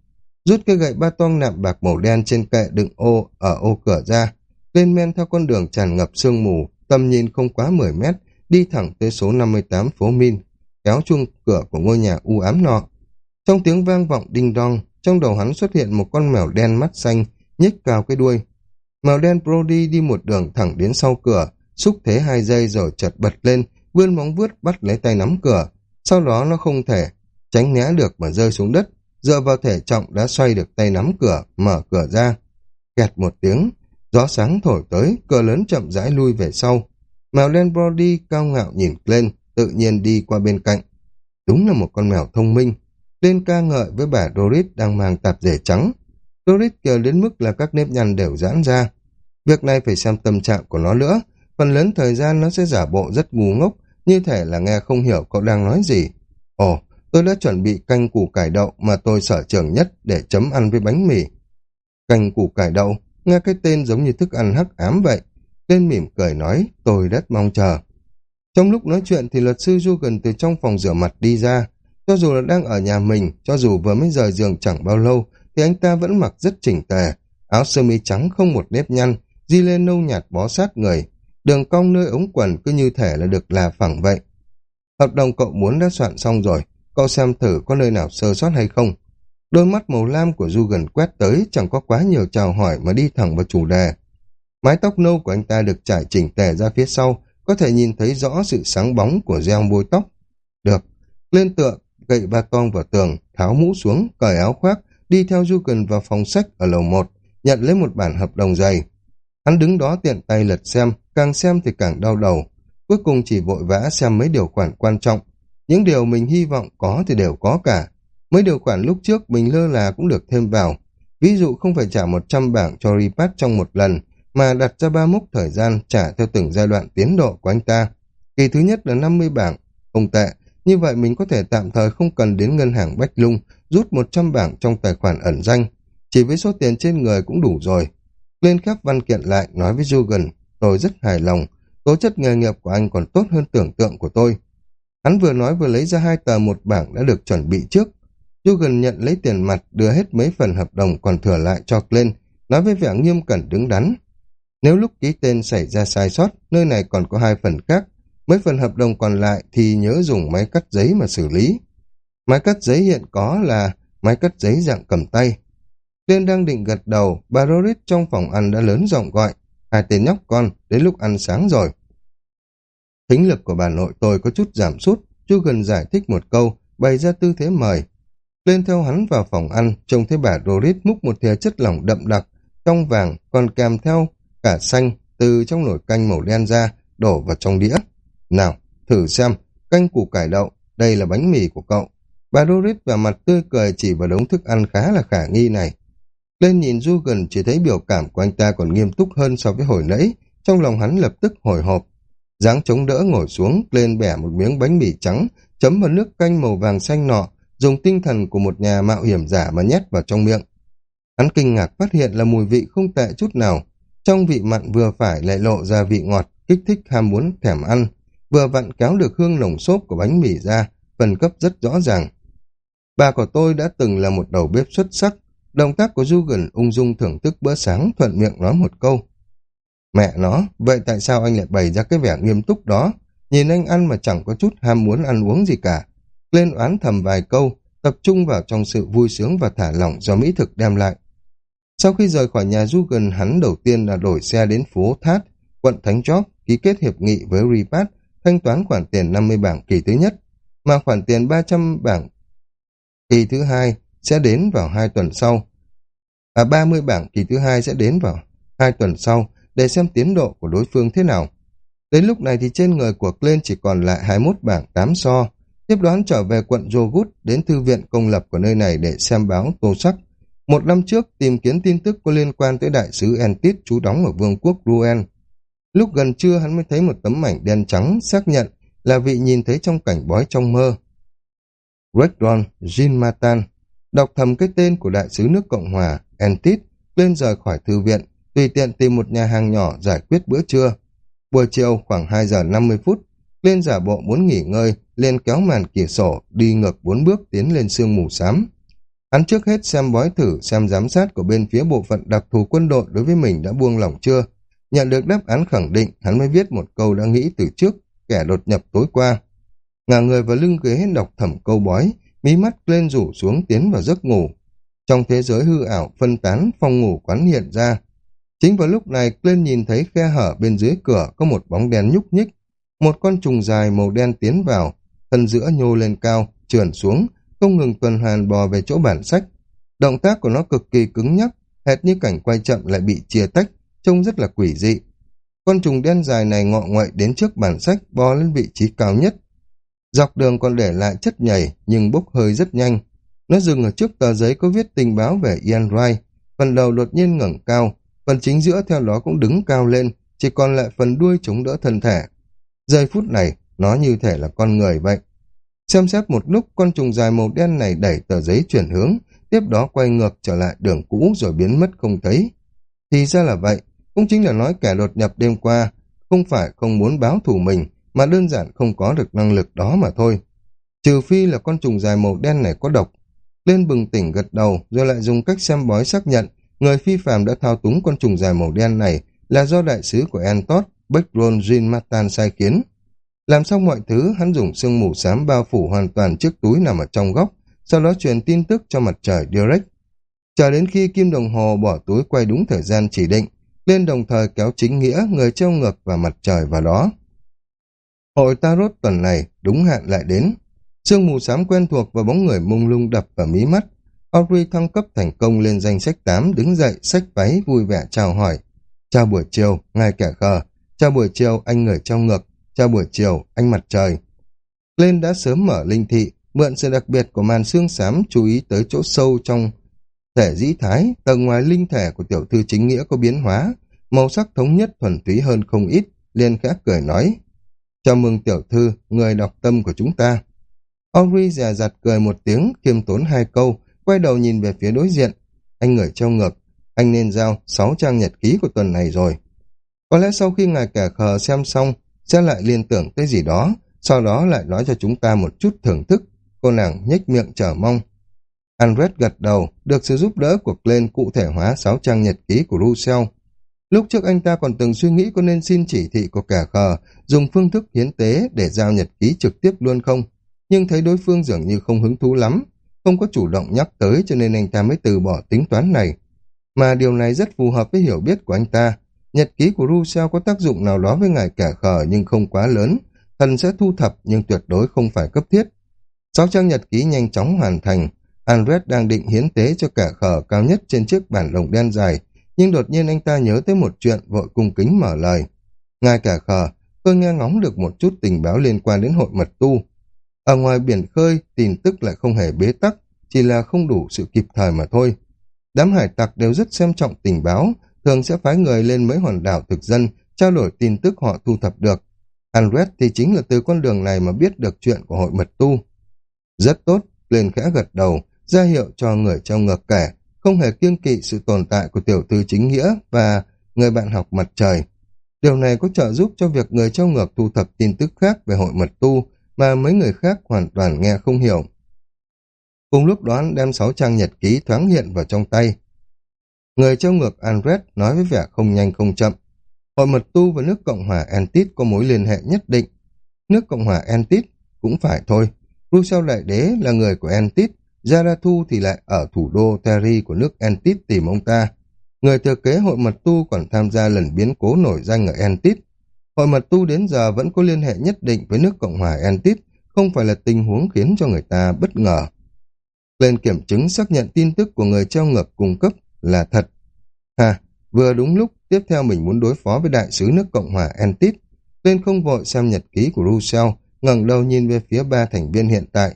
Rút cây gậy ba toang nạm bạc màu đen trên kệ đựng ô ở ô cửa ra, lên men theo con đường tràn ngập sương mù, tầm nhìn không quá 10 mét, đi thẳng tới số 58 phố Min, kéo chuông cửa của ngôi nhà u ám nọ. Trong tiếng vang vọng đinh đong, trong đầu hắn xuất hiện một con mèo đen mắt xanh, nhích cao cái đuôi. Mèo đen Brody đi một đường thẳng đến sau cửa, xúc thế hai giây rồi chợt bật lên, vươn móng vuốt bắt lấy tay nắm cửa. Sau đó nó không thể tránh né được mà rơi xuống đất, dựa vào thể trọng đã xoay được tay nắm cửa, mở cửa ra. Kẹt một tiếng, gió sáng thổi tới, cửa lớn chậm rãi lui về sau. Mèo len Brody cao ngạo nhìn lên, tự nhiên đi qua bên cạnh. Đúng là một con mèo thông minh. Lên ca ngợi với bà Doris đang mang tạp dề trắng. Doris kêu đến mức là các nếp nhăn đều giãn ra. Việc này phải xem tâm trạng của nó nữa. Phần lớn thời gian nó sẽ giả bộ rất ngu ngốc, như thể là nghe không hiểu cậu đang nói gì. Ồ, tôi đã chuẩn bị canh củ cải đậu mà tôi sở trường nhất để chấm ăn với bánh mì. Canh củ cải đậu, nghe cái tên giống như thức ăn hắc ám vậy. tên mỉm cười nói, tôi rất mong chờ. Trong lúc nói chuyện thì luật sư Dugan từ trong phòng rửa mặt đi ra. Cho dù là đang ở nhà mình, cho dù vừa mới rời giường chẳng bao lâu, thì anh ta vẫn mặc rất chỉnh tề. Áo sơ mi trắng không một nếp nhăn, di lên nâu nhạt bó sát người. Đường cong nơi ống quần cứ như thể là được là phẳng vậy. Hợp đồng cậu muốn đã soạn xong rồi, cậu xem thử có nơi nào sơ sót hay không. Đôi mắt màu lam của Dugan quét tới chẳng có quá nhiều chào hỏi mà đi thẳng vào chủ đề. Mái tóc nâu của anh ta được trải chỉnh tề ra phía sau, có thể nhìn thấy rõ sự sáng bóng của gel bôi tóc. Được, lên tựa, gậy ba con vào tường, tháo mũ xuống, cởi áo khoác, đi theo Dugan vào phòng sách ở lầu 1, nhận lấy một bản hợp đồng dày. Hắn đứng đó tiện tay lật xem, càng xem thì càng đau đầu. Cuối cùng chỉ vội vã xem mấy điều khoản quan trọng. Những điều mình hy vọng có thì đều có cả. Mấy điều khoản lúc trước mình lơ là cũng được thêm vào. Ví dụ không phải trả 100 bảng cho repat trong một lần, mà đặt ra ba mốc thời gian trả theo từng giai đoạn tiến độ của anh ta. Kỳ thứ nhất là 50 bảng, không tệ, như vậy mình có thể tạm thời không cần đến ngân hàng Bách Lung rút 100 bảng trong tài khoản ẩn danh, chỉ với số tiền trên người cũng đủ rồi. Lên khắp văn kiện lại nói với Dugan, tôi rất hài lòng, tố chất nghề nghiệp của anh còn tốt hơn tưởng tượng của tôi. Hắn vừa nói vừa lấy ra hai tờ một bảng đã được chuẩn bị trước. Dugan nhận lấy tiền mặt đưa hết mấy phần hợp đồng còn thừa lại cho Glenn, nói với vẻ nghiêm cẩn đứng đắn. Nếu lúc ký tên xảy ra sai sót, nơi này còn có hai phần khác, mấy phần hợp đồng còn lại thì nhớ dùng máy cắt giấy mà xử lý. Máy cắt giấy hiện có là máy cắt giấy dạng cầm tay. Glenn đang định gật đầu, bà Rorit trong phòng ăn đã lớn giọng gọi, hai tên nhóc con, đến lúc ăn sáng rồi. Thính lực của bà nội tôi có chút giảm sút, chú gần giải thích một câu, bày ra tư thế mời. Lên theo hắn vào phòng ăn, trông thấy bà Doris múc một thìa chất lỏng đậm đặc, trong vàng, còn kèm theo cả xanh từ trong nồi canh màu đen ra, đổ vào trong đĩa. Nào, thử xem, canh củ cải đậu, đây là bánh mì của cậu. Bà Doris và mặt tươi cười chỉ vào đống thức ăn khá là khả nghi này. Lên nhìn du gần chỉ thấy biểu cảm của anh ta còn nghiêm túc hơn so với hồi nãy, trong lòng hắn lập tức hồi hộp. dáng chống đỡ ngồi xuống, lên bẻ một miếng bánh mì trắng, chấm vào nước canh màu vàng xanh nọ, dùng tinh thần của một nhà mạo hiểm giả mà nhét vào trong miệng. Hắn kinh ngạc phát hiện là mùi vị không tệ chút nào, trong vị mặn vừa phải lại lộ ra vị ngọt, kích thích ham muốn thèm ăn, vừa vặn kéo được hương nồng xốp của bánh mì ra, phần cấp rất rõ ràng. Bà của tôi đã từng là một đầu bếp xuất sắc, động tác của Dugan ung dung thưởng thức bữa sáng thuận miệng nói một câu. Mẹ nó, vậy tại sao anh lại bày ra cái vẻ nghiêm túc đó? Nhìn anh ăn mà chẳng có chút ham muốn ăn uống gì cả. Lên oán thầm vài câu, tập trung vào trong sự vui sướng và thả lỏng do mỹ thực đem lại. Sau khi rời khỏi nhà Dugan, hắn đầu tiên là đổi xe đến phố Thát, quận Thánh Chóp, ký kết hiệp nghị với Repat, thanh toán khoản tiền 50 bảng kỳ thứ nhất, mà khoản tiền 300 bảng kỳ thứ hai sẽ đến vào hai tuần sau. À 30 bảng kỳ thứ hai sẽ đến vào hai tuần sau để xem tiến độ của đối phương thế nào. Đến lúc này thì trên người của Glenn chỉ còn lại 21 bảng 8 so. Tiếp đoán trở về quận Jogut đến thư viện công lập của nơi này để xem báo tô sắc một năm trước tìm kiếm tin tức có liên quan tới đại sứ Entit trú đóng ở vương quốc Ruen. Lúc gần trưa hắn mới thấy một tấm mảnh đen trắng xác nhận là vị nhìn thấy trong cảnh bói trong mơ. Redron Jinmatan, đọc thầm cái tên của đại sứ nước Cộng hòa Entit lên rời khỏi thư viện, tùy tiện tìm một nhà hàng nhỏ giải quyết bữa trưa. Buổi chiều khoảng 2 giờ 50 phút, lên giả bộ muốn nghỉ ngơi, lên kéo màn cửa sổ, đi ngược bốn bước tiến lên sương mù xám. Hắn trước hết xem bói thử xem giám sát của bên phía bộ phận đặc thù quân đội đối với mình đã buông lỏng chưa. Nhận được đáp án khẳng định, hắn mới viết một câu đã nghĩ từ trước, kẻ đột nhập tối qua. Ngả người vào lưng ghế đọc thẩm câu bói, mí mắt lên rủ xuống tiến vào giấc ngủ. Trong thế giới hư ảo phân tán, phòng ngủ quán hiện ra. Chính vào lúc này, lên nhìn thấy khe hở bên dưới cửa có một bóng đen nhúc nhích. Một con trùng dài màu đen tiến vào, thân giữa nhô lên cao, trườn xuống, không ngừng tuần hoàn bò về chỗ bản sách. Động tác của nó cực kỳ cứng nhắc, hệt như cảnh quay chậm lại bị chia tách, trông rất là quỷ dị. Con trùng đen dài này ngọ ngoại đến trước bản sách bò lên vị trí cao nhất. Dọc đường còn để lại chất nhảy nhưng bốc hơi rất nhanh. Nó dừng ở trước tờ giấy có viết tình báo về Ian Wright. Phần đầu đột nhiên ngẩng cao, phần chính giữa theo đó cũng đứng cao lên, chỉ còn lại phần đuôi chống đỡ thân thể. Giây phút này, nó như thể là con người vậy. Xem xét một lúc, con trùng dài màu đen này đẩy tờ giấy chuyển hướng, tiếp đó quay ngược trở lại đường cũ rồi biến mất không thấy. Thì ra là vậy, cũng chính là nói kẻ đột nhập đêm qua, không phải không muốn báo thù mình, mà đơn giản không có được năng lực đó mà thôi. Trừ phi là con trùng dài màu đen này có độc. Lên bừng tỉnh gật đầu, rồi lại dùng cách xem bói xác nhận người phi phàm đã thao túng con trùng dài màu đen này là do đại sứ của Entot, Beckron Jean Matan sai khiến. Làm xong mọi thứ, hắn dùng sương mù xám bao phủ hoàn toàn chiếc túi nằm ở trong góc, sau đó truyền tin tức cho mặt trời direct. Chờ đến khi kim đồng hồ bỏ túi quay đúng thời gian chỉ định, lên đồng thời kéo chính nghĩa người treo ngược và mặt trời vào đó. Hội Tarot tuần này đúng hạn lại đến. Sương mù xám quen thuộc và bóng người mông lung đập vào mí mắt. Audrey thăng cấp thành công lên danh sách 8 đứng dậy, sách váy, vui vẻ chào hỏi. Chào buổi chiều, ngài kẻ khờ. Chào buổi chiều, anh người trong ngược. Chào buổi chiều, anh mặt trời. Lên đã sớm mở linh thị, mượn sự đặc biệt của màn xương xám chú ý tới chỗ sâu trong thể dĩ thái, tầng ngoài linh thể của tiểu thư chính nghĩa có biến hóa, màu sắc thống nhất thuần túy hơn không ít, liền khẽ cười nói. Chào mừng tiểu thư, người đọc tâm của chúng ta. Audrey dè dặt cười một tiếng, kiêm tốn hai câu, quay đầu nhìn về phía đối diện. Anh người treo ngược, anh nên giao sáu trang nhật ký của tuần này rồi. Có lẽ sau khi ngài kẻ khờ xem xong, sẽ lại liên tưởng tới gì đó, sau đó lại nói cho chúng ta một chút thưởng thức. Cô nàng nhếch miệng chờ mong. Andret gật đầu, được sự giúp đỡ của Glenn cụ thể hóa sáu trang nhật ký của Russell. Lúc trước anh ta còn từng suy nghĩ có nên xin chỉ thị của kẻ khờ, dùng phương thức hiến tế để giao nhật ký trực tiếp luôn không, nhưng thấy đối phương dường như không hứng thú lắm, không có chủ động nhắc tới cho nên anh ta mới từ bỏ tính toán này. Mà điều này rất phù hợp với hiểu biết của anh ta. Nhật ký của Russell có tác dụng nào đó với ngài kẻ khờ nhưng không quá lớn, thần sẽ thu thập nhưng tuyệt đối không phải cấp thiết. Sáu trang nhật ký nhanh chóng hoàn thành, Andres đang định hiến tế cho kẻ khờ cao nhất trên chiếc bản lồng đen dài, nhưng đột nhiên anh ta nhớ tới một chuyện vội cung kính mở lời. Ngài kẻ khờ, tôi nghe ngóng được một chút tình báo liên quan đến hội mật tu. Ở ngoài biển khơi, tin tức lại không hề bế tắc, chỉ là không đủ sự kịp thời mà thôi. Đám hải tặc đều rất xem trọng tình báo, thường sẽ phái người lên mấy hòn đảo thực dân, trao đổi tin tức họ thu thập được. Andret thì chính là từ con đường này mà biết được chuyện của hội mật tu. Rất tốt, lên khẽ gật đầu, ra hiệu cho người trong ngược kẻ, không hề kiêng kỵ sự tồn tại của tiểu thư chính nghĩa và người bạn học mặt trời. Điều này có trợ giúp cho việc người trong ngược thu thập tin tức khác về hội mật tu mà mấy người khác hoàn toàn nghe không hiểu. Cùng lúc đó đem sáu trang nhật ký thoáng hiện vào trong tay. Người treo ngược Andres nói với vẻ không nhanh không chậm. Hội mật tu và nước Cộng hòa Antit có mối liên hệ nhất định. Nước Cộng hòa Antit cũng phải thôi. Rousseau Đại Đế là người của Antit, Zarathu thì lại ở thủ đô Terry của nước Antit tìm ông ta. Người thừa kế hội mật tu còn tham gia lần biến cố nổi danh ở Antit. Hội mật tu đến giờ vẫn có liên hệ nhất định với nước Cộng hòa Antit, không phải là tình huống khiến cho người ta bất ngờ. Lên kiểm chứng xác nhận tin tức của người treo ngược cung cấp là thật. ha, vừa đúng lúc tiếp theo mình muốn đối phó với đại sứ nước Cộng hòa Antit. Lên không vội xem nhật ký của Rousseau, ngẩng đầu nhìn về phía ba thành viên hiện tại.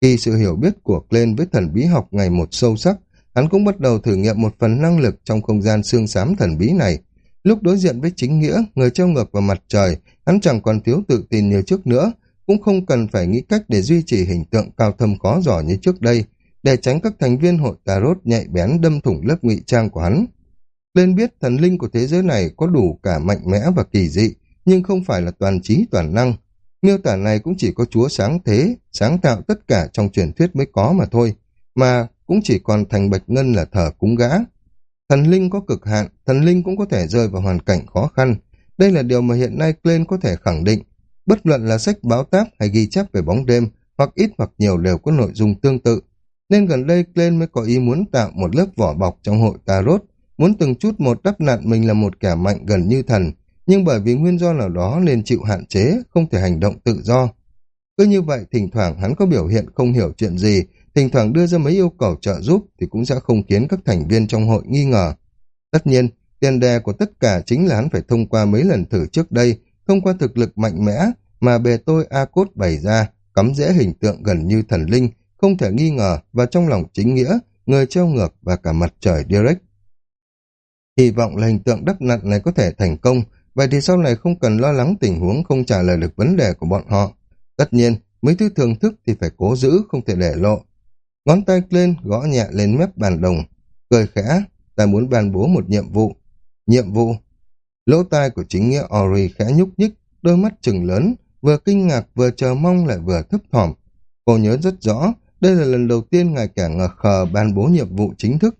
Khi sự hiểu biết của Glenn với thần bí học ngày một sâu sắc, hắn cũng bắt đầu thử nghiệm một phần năng lực trong không gian xương xám thần bí này. Lúc đối diện với chính nghĩa, người treo ngược vào mặt trời, hắn chẳng còn thiếu tự tin như trước nữa, cũng không cần phải nghĩ cách để duy trì hình tượng cao thâm khó giỏ như trước đây, để tránh các thành viên hội Tarot nhạy bén đâm thủng lớp ngụy trang của hắn. Lên biết thần linh của thế giới này có đủ cả mạnh mẽ và kỳ dị, nhưng không phải là toàn trí toàn năng. Miêu tả này cũng chỉ có chúa sáng thế, sáng tạo tất cả trong truyền thuyết mới có mà thôi, mà cũng chỉ còn thành bạch ngân là thờ cúng gã. Thần linh có cực hạn, thần linh cũng có thể rơi vào hoàn cảnh khó khăn. Đây là điều mà hiện nay Klein có thể khẳng định. Bất luận là sách báo táp hay ghi chép về bóng đêm, hoặc ít hoặc nhiều đều có nội dung tương tự. Nên gần đây Glenn mới có ý muốn tạo một lớp vỏ bọc trong hội Tarot, muốn từng chút một đắp nặn mình là một kẻ mạnh gần như thần, nhưng bởi vì nguyên do nào đó nên chịu hạn chế, không thể hành động tự do. Cứ như vậy, thỉnh thoảng hắn có biểu hiện không hiểu chuyện gì, thỉnh thoảng đưa ra mấy yêu cầu trợ giúp thì cũng sẽ không khiến các thành viên trong hội nghi ngờ. Tất nhiên, tiền đề của tất cả chính là hắn phải thông qua mấy lần thử trước đây, thông qua thực lực mạnh mẽ mà bề tôi A-Cốt bày ra, cắm rễ hình tượng gần như thần linh, không thể nghi ngờ và trong lòng chính nghĩa, người treo ngược và cả mặt trời direct. Hy vọng là hình tượng đắp nặn này có thể thành công, vậy thì sau này không cần lo lắng tình huống không trả lời được vấn đề của bọn họ. Tất nhiên, mấy thứ thường thức thì phải cố giữ, không thể để lộ. Ngón tay lên, gõ nhẹ lên mép bàn đồng. Cười khẽ, ta muốn bàn bố một nhiệm vụ. Nhiệm vụ. Lỗ tai của chính nghĩa Ori khẽ nhúc nhích, đôi mắt trừng lớn, vừa kinh ngạc vừa chờ mong lại vừa thấp thỏm. Cô nhớ rất rõ, đây là lần đầu tiên ngài cả ngờ khờ ban bố nhiệm vụ chính thức.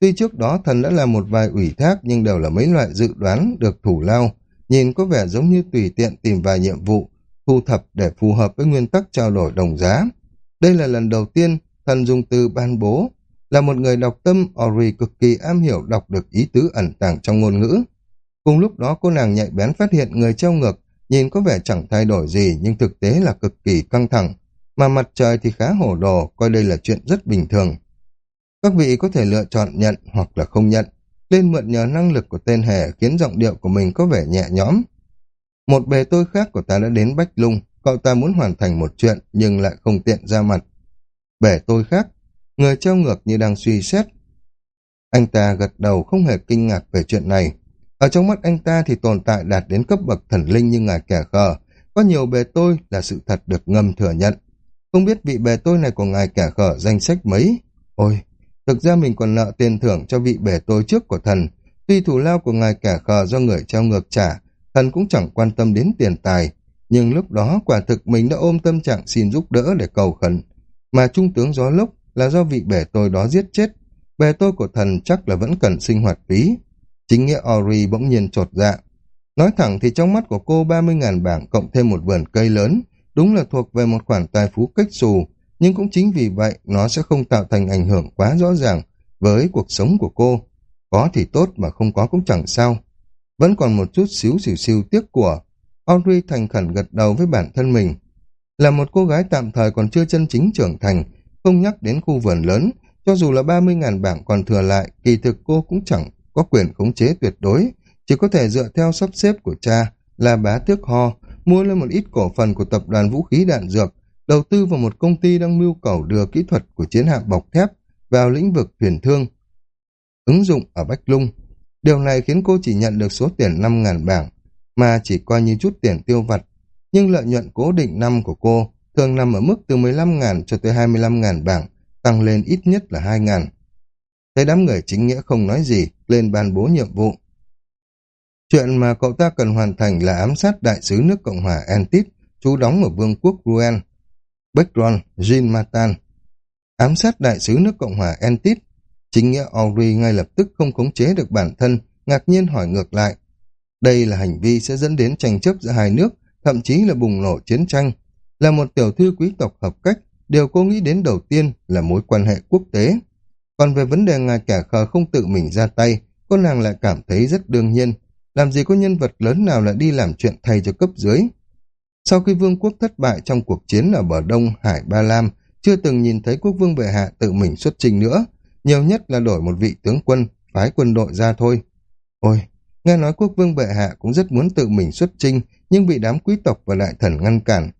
Tuy trước đó thần đã làm một vài ủy thác nhưng đều là mấy loại dự đoán được thủ lao, nhìn có vẻ giống như tùy tiện tìm vài nhiệm vụ, thu thập để phù hợp với nguyên tắc trao đổi đồng giá. Đây là lần đầu tiên thần dùng từ ban bố. Là một người đọc tâm, Ori cực kỳ am hiểu đọc được ý tứ ẩn tàng trong ngôn ngữ. Cùng lúc đó cô nàng nhạy bén phát hiện người treo ngược, nhìn có vẻ chẳng thay đổi gì nhưng thực tế là cực kỳ căng thẳng, mà mặt trời thì khá hổ đồ, coi đây là chuyện rất bình thường. Các vị có thể lựa chọn nhận hoặc là không nhận, lên mượn nhờ năng lực của tên hề khiến giọng điệu của mình có vẻ nhẹ nhõm. Một bề tôi khác của ta đã đến Bách Lung, cậu ta muốn hoàn thành một chuyện nhưng lại không tiện ra mặt. Bề tôi khác, người treo ngược như đang suy xét. Anh ta gật đầu không hề kinh ngạc về chuyện này. Ở trong mắt anh ta thì tồn tại đạt đến cấp bậc thần linh như ngài kẻ khờ. Có nhiều bề tôi là sự thật được ngầm thừa nhận. Không biết vị bề tôi này của ngài kẻ khờ danh sách mấy. Ôi, thực ra mình còn nợ tiền thưởng cho vị bề tôi trước của thần. Tuy thủ lao của ngài kẻ khờ do người treo ngược trả, thần cũng chẳng quan tâm đến tiền tài. Nhưng lúc đó quả thực mình đã ôm tâm trạng xin giúp đỡ để cầu khẩn. Mà trung tướng gió lốc là do vị bề tôi đó giết chết. Bề tôi của thần chắc là vẫn cần sinh hoạt phí. Chính nghĩa Ori bỗng nhiên trột dạ. Nói thẳng thì trong mắt của cô 30.000 bảng cộng thêm một vườn cây lớn, đúng là thuộc về một khoản tài phú cách xù, nhưng cũng chính vì vậy nó sẽ không tạo thành ảnh hưởng quá rõ ràng với cuộc sống của cô. Có thì tốt mà không có cũng chẳng sao. Vẫn còn một chút xíu xỉu xìu tiếc của. Audrey thành khẩn gật đầu với bản thân mình. Là một cô gái tạm thời còn chưa chân chính trưởng thành, không nhắc đến khu vườn lớn, cho dù là 30.000 bảng còn thừa lại, kỳ thực cô cũng chẳng có quyền khống chế tuyệt đối, chỉ có thể dựa theo sắp xếp của cha là bá tước ho, mua lên một ít cổ phần của tập đoàn vũ khí đạn dược, đầu tư vào một công ty đang mưu cầu đưa kỹ thuật của chiến hạm bọc thép vào lĩnh vực thuyền thương. Ứng dụng ở Bách Lung. Điều này khiến cô chỉ nhận được số tiền 5.000 bảng, mà chỉ coi như chút tiền tiêu vặt. Nhưng lợi nhuận cố định năm của cô thường nằm ở mức từ 15.000 cho tới 25.000 bảng, tăng lên ít nhất là 2.000. Thấy đám người chính nghĩa không nói gì, lên ban bố nhiệm vụ. Chuyện mà cậu ta cần hoàn thành là ám sát đại sứ nước Cộng hòa Antit, trú đóng ở vương quốc Ruen, Bekron, Jean Matan. Ám sát đại sứ nước Cộng hòa Antit, chính nghĩa Ori ngay lập tức không khống chế được bản thân, ngạc nhiên hỏi ngược lại. Đây là hành vi sẽ dẫn đến tranh chấp giữa hai nước, thậm chí là bùng nổ chiến tranh. Là một tiểu thư quý tộc hợp cách, điều cô nghĩ đến đầu tiên là mối quan hệ quốc tế. Còn về vấn đề ngài kẻ khờ không tự mình ra tay, cô nàng lại cảm thấy rất đương nhiên. Làm gì có nhân vật lớn nào lại đi làm chuyện thay cho cấp dưới. Sau khi vương quốc thất bại trong cuộc chiến ở bờ đông Hải Ba Lam, chưa từng nhìn thấy quốc vương bệ hạ tự mình xuất trình nữa. Nhiều nhất là đổi một vị tướng quân, phái quân đội ra thôi. Ôi, nghe nói quốc vương bệ hạ cũng rất muốn tự mình xuất trinh, nhưng bị đám quý tộc và đại thần ngăn cản.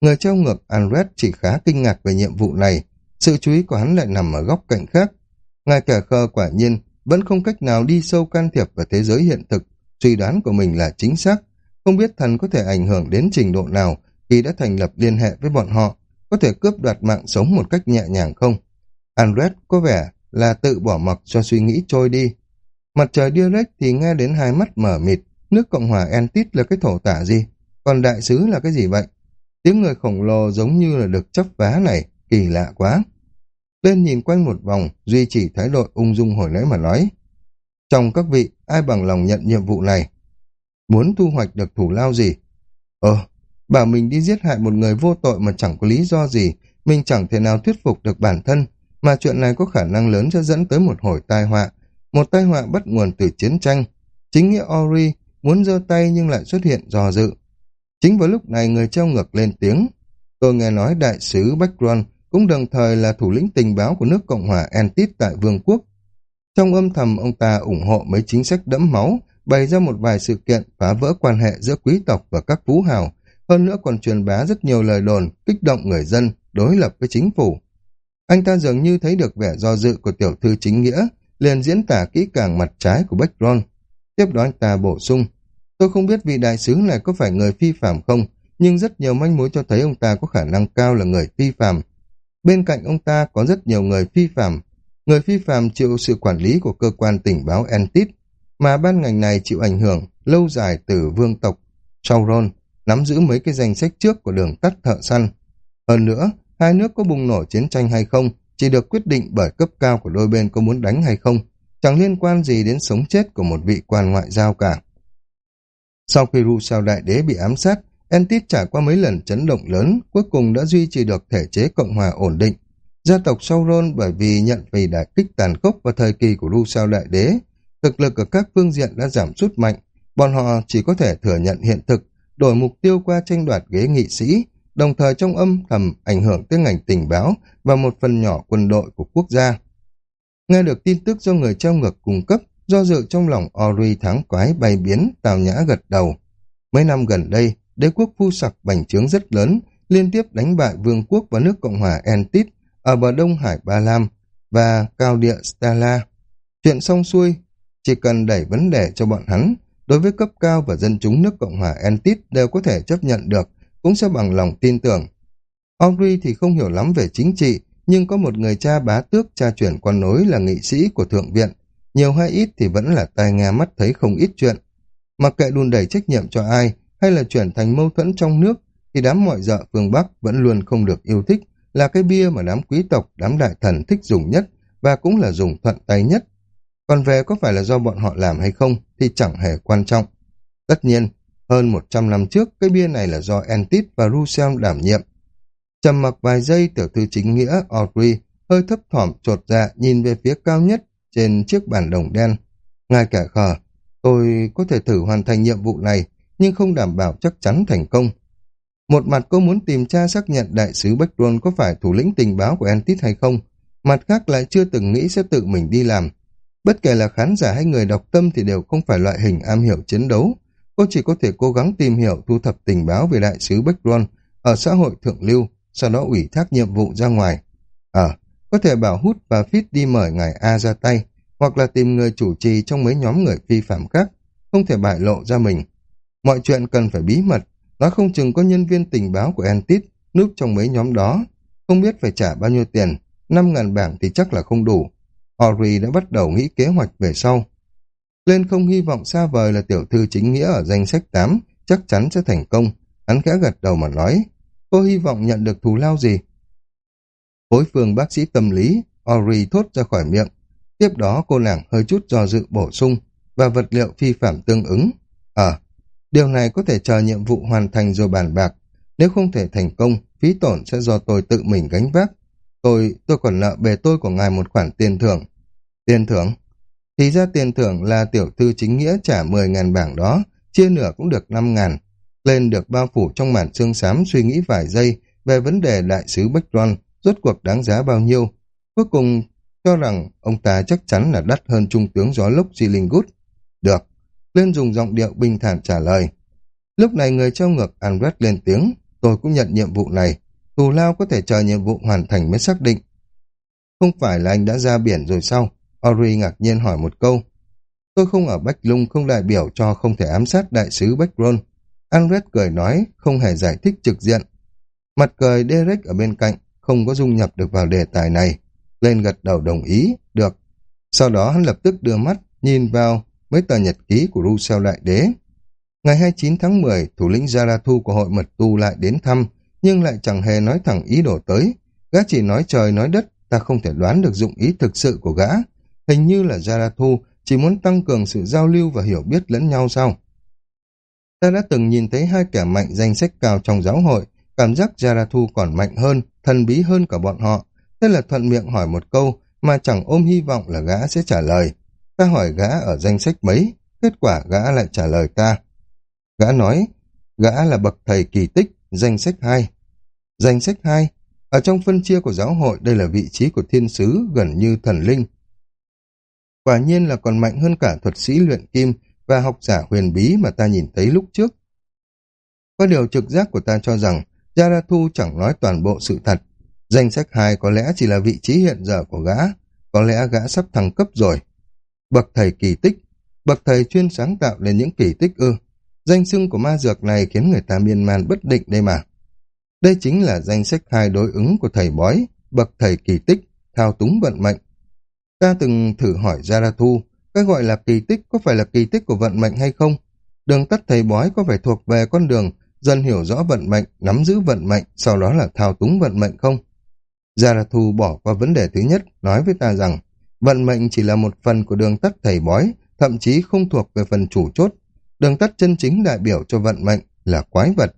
Người treo ngược Andret chỉ khá kinh ngạc về nhiệm vụ này, sự chú ý của hắn lại nằm ở góc cạnh khác. Ngài kẻ khờ quả nhiên vẫn không cách nào đi sâu can thiệp vào thế giới hiện thực, suy đoán của mình là chính xác. Không biết thần có thể ảnh hưởng đến trình độ nào khi đã thành lập liên hệ với bọn họ, có thể cướp đoạt mạng sống một cách nhẹ nhàng không? Andret có vẻ là tự bỏ mặc cho suy nghĩ trôi đi. Mặt trời direct thì nghe đến hai mắt mở mịt, nước Cộng hòa Entit là cái thổ tả gì? Còn đại sứ là cái gì vậy? Tiếng người khổng lồ giống như là được chấp vá này, kỳ lạ quá. Lên nhìn quanh một vòng, duy trì thái độ ung dung hồi nãy mà nói. Trong các vị, ai bằng lòng nhận nhiệm vụ này? Muốn thu hoạch được thủ lao gì? Ờ, bảo mình đi giết hại một người vô tội mà chẳng có lý do gì, mình chẳng thể nào thuyết phục được bản thân, mà chuyện này có khả năng lớn sẽ dẫn tới một hồi tai họa. Một tai họa bắt nguồn từ chiến tranh. Chính nghĩa Ori muốn giơ tay nhưng lại xuất hiện dò dự. Chính vào lúc này người treo ngược lên tiếng. Tôi nghe nói đại sứ Background cũng đồng thời là thủ lĩnh tình báo của nước Cộng hòa Antit tại Vương quốc. Trong âm thầm ông ta ủng hộ mấy chính sách đẫm máu, bày ra một vài sự kiện phá vỡ quan hệ giữa quý tộc và các phú hào, hơn nữa còn truyền bá rất nhiều lời đồn, kích động người dân, đối lập với chính phủ. Anh ta dường như thấy được vẻ do dự của tiểu thư chính nghĩa, liền diễn tả kỹ càng mặt trái của Background. Tiếp đó anh ta bổ sung, tôi không biết vị đại sứ này có phải người phi phạm không, nhưng rất nhiều manh mối cho thấy ông ta có khả năng cao là người phi phạm. Bên cạnh ông ta có rất nhiều người phi phạm. Người phi phạm chịu sự quản lý của cơ quan tình báo Entit, mà ban ngành này chịu ảnh hưởng lâu dài từ vương tộc Sauron, nắm giữ mấy cái danh sách trước của đường tắt thợ săn. Hơn nữa, hai nước có bùng nổ chiến tranh hay không chỉ được quyết định bởi cấp cao của đôi bên có muốn đánh hay không, chẳng liên quan gì đến sống chết của một vị quan ngoại giao cả. Sau khi Rousseau Đại Đế bị ám sát, Entit trải qua mấy lần chấn động lớn, cuối cùng đã duy trì được thể chế Cộng hòa ổn định. Gia tộc Sauron bởi vì nhận vì đại kích tàn khốc vào thời kỳ của lu Sao Đại Đế, thực lực ở các phương diện đã giảm sút mạnh, bọn họ chỉ có thể thừa nhận hiện thực, đổi mục tiêu qua tranh đoạt ghế nghị sĩ, đồng thời trong âm thầm ảnh hưởng tới ngành tình báo và một phần nhỏ quân đội của quốc gia. Nghe được tin tức do người treo ngược cung cấp, do dự trong lòng Ori tháng quái bay biến, tào nhã gật đầu. Mấy năm gần đây, đế quốc phu sặc bành trướng rất lớn, liên tiếp đánh bại vương quốc và nước Cộng hòa Entit ở bờ đông Hải Ba Lam và cao địa Stala. Chuyện xong xuôi, chỉ cần đẩy vấn đề cho bọn hắn, đối với cấp cao và dân chúng nước Cộng hòa Entit đều có thể chấp nhận được, cũng sẽ bằng lòng tin tưởng. Audrey thì không hiểu lắm về chính trị, nhưng có một người cha bá tước cha chuyển con nối là nghị sĩ của Thượng viện, nhiều hay ít thì vẫn là tai nghe mắt thấy không ít chuyện. Mặc kệ đùn đẩy trách nhiệm cho ai, hay là chuyển thành mâu thuẫn trong nước, thì đám mọi dợ phương Bắc vẫn luôn không được yêu thích, là cái bia mà đám quý tộc, đám đại thần thích dùng nhất, và cũng là dùng thuận tay nhất. Còn về có phải là do bọn họ làm hay không, thì chẳng hề quan trọng. Tất nhiên, hơn 100 năm trước, cái bia này là do Entit và Russell đảm nhiệm. Trầm mặc vài giây, tiểu thư chính nghĩa Audrey hơi thấp thỏm trột dạ nhìn về phía cao nhất trên chiếc bản đồng đen. Ngài cả khờ, tôi có thể thử hoàn thành nhiệm vụ này, nhưng không đảm bảo chắc chắn thành công. Một mặt cô muốn tìm tra xác nhận đại sứ Backrun có phải thủ lĩnh tình báo của Entit hay không, mặt khác lại chưa từng nghĩ sẽ tự mình đi làm. Bất kể là khán giả hay người đọc tâm thì đều không phải loại hình am hiểu chiến đấu, Cô chỉ có thể cố gắng tìm hiểu thu thập tình báo về đại sứ Background ở xã hội thượng lưu, sau đó ủy thác nhiệm vụ ra ngoài. Ờ, có thể bảo hút và fit đi mời ngài A ra tay, hoặc là tìm người chủ trì trong mấy nhóm người phi phạm khác, không thể bại lộ ra mình. Mọi chuyện cần phải bí mật, nó không chừng có nhân viên tình báo của Entit núp trong mấy nhóm đó, không biết phải trả bao nhiêu tiền, 5.000 bảng thì chắc là không đủ. Ori đã bắt đầu nghĩ kế hoạch về sau. Lên không hy vọng xa vời là tiểu thư chính nghĩa ở danh sách 8 chắc chắn sẽ thành công. Hắn khẽ gật đầu mà nói, cô hy vọng nhận được thù lao gì? Phối phương bác sĩ tâm lý, Ori thốt ra khỏi miệng. Tiếp đó cô nàng hơi chút do dự bổ sung và vật liệu phi phạm tương ứng. Ờ, điều này có thể chờ nhiệm vụ hoàn thành rồi bàn bạc. Nếu không thể thành công, phí tổn sẽ do tôi tự mình gánh vác. Tôi, tôi còn nợ bề tôi của ngài một khoản tiền thưởng. Tiền thưởng? Thì ra tiền thưởng là tiểu thư chính nghĩa trả 10.000 bảng đó, chia nửa cũng được 5.000. Lên được bao phủ trong màn xương xám suy nghĩ vài giây về vấn đề đại sứ Bách Ron rốt cuộc đáng giá bao nhiêu. Cuối cùng cho rằng ông ta chắc chắn là đắt hơn trung tướng gió lốc Zillingut. Được. Lên dùng giọng điệu bình thản trả lời. Lúc này người trao ngược Andret lên tiếng, tôi cũng nhận nhiệm vụ này. Tù lao có thể chờ nhiệm vụ hoàn thành mới xác định. Không phải là anh đã ra biển rồi sao? Ori ngạc nhiên hỏi một câu. Tôi không ở Bách Lung không đại biểu cho không thể ám sát đại sứ Bách Ron. Andret cười nói, không hề giải thích trực diện. Mặt cười Derek ở bên cạnh, không có dung nhập được vào đề tài này. Lên gật đầu đồng ý, được. Sau đó hắn lập tức đưa mắt, nhìn vào mấy tờ nhật ký của Rousseau Đại Đế. Ngày 29 tháng 10, thủ lĩnh Zarathu của hội mật tu lại đến thăm, nhưng lại chẳng hề nói thẳng ý đồ tới. Gã chỉ nói trời nói đất, ta không thể đoán được dụng ý thực sự của gã. Hình như là Zarathu chỉ muốn tăng cường sự giao lưu và hiểu biết lẫn nhau sao? Ta đã từng nhìn thấy hai kẻ mạnh danh sách cao trong giáo hội, cảm giác Zarathu còn mạnh hơn, thần bí hơn cả bọn họ. Thế là thuận miệng hỏi một câu mà chẳng ôm hy vọng là gã sẽ trả lời. Ta hỏi gã ở danh sách mấy, kết quả gã lại trả lời ta. Gã nói, gã là bậc thầy kỳ tích, danh sách 2. Danh sách 2, ở trong phân chia của giáo hội đây là vị trí của thiên sứ gần như thần linh. Quả nhiên là còn mạnh hơn cả thuật sĩ luyện kim và học giả huyền bí mà ta nhìn thấy lúc trước. Có điều trực giác của ta cho rằng Jarathu chẳng nói toàn bộ sự thật. Danh sách 2 có lẽ chỉ là vị trí hiện giờ của gã, có lẽ gã sắp thăng cấp rồi. Bậc thầy kỳ tích, bậc thầy chuyên sáng tạo lên những kỳ tích ư. Danh xưng của ma dược này khiến người ta miên man bất định đây mà. Đây chính là danh sách hai đối ứng của thầy bói, bậc thầy kỳ tích, thao túng vận mệnh. Ta từng thử hỏi Zarathu, cái gọi là kỳ tích có phải là kỳ tích của vận mệnh hay không? Đường tắt thầy bói có phải thuộc về con đường dần hiểu rõ vận mệnh, nắm giữ vận mệnh, sau đó là thao túng vận mệnh không? Zarathu bỏ qua vấn đề thứ nhất, nói với ta rằng vận mệnh chỉ là một phần của đường tắt thầy bói, thậm chí không thuộc về phần chủ chốt. Đường tắt chân chính đại biểu cho vận mệnh là quái vật.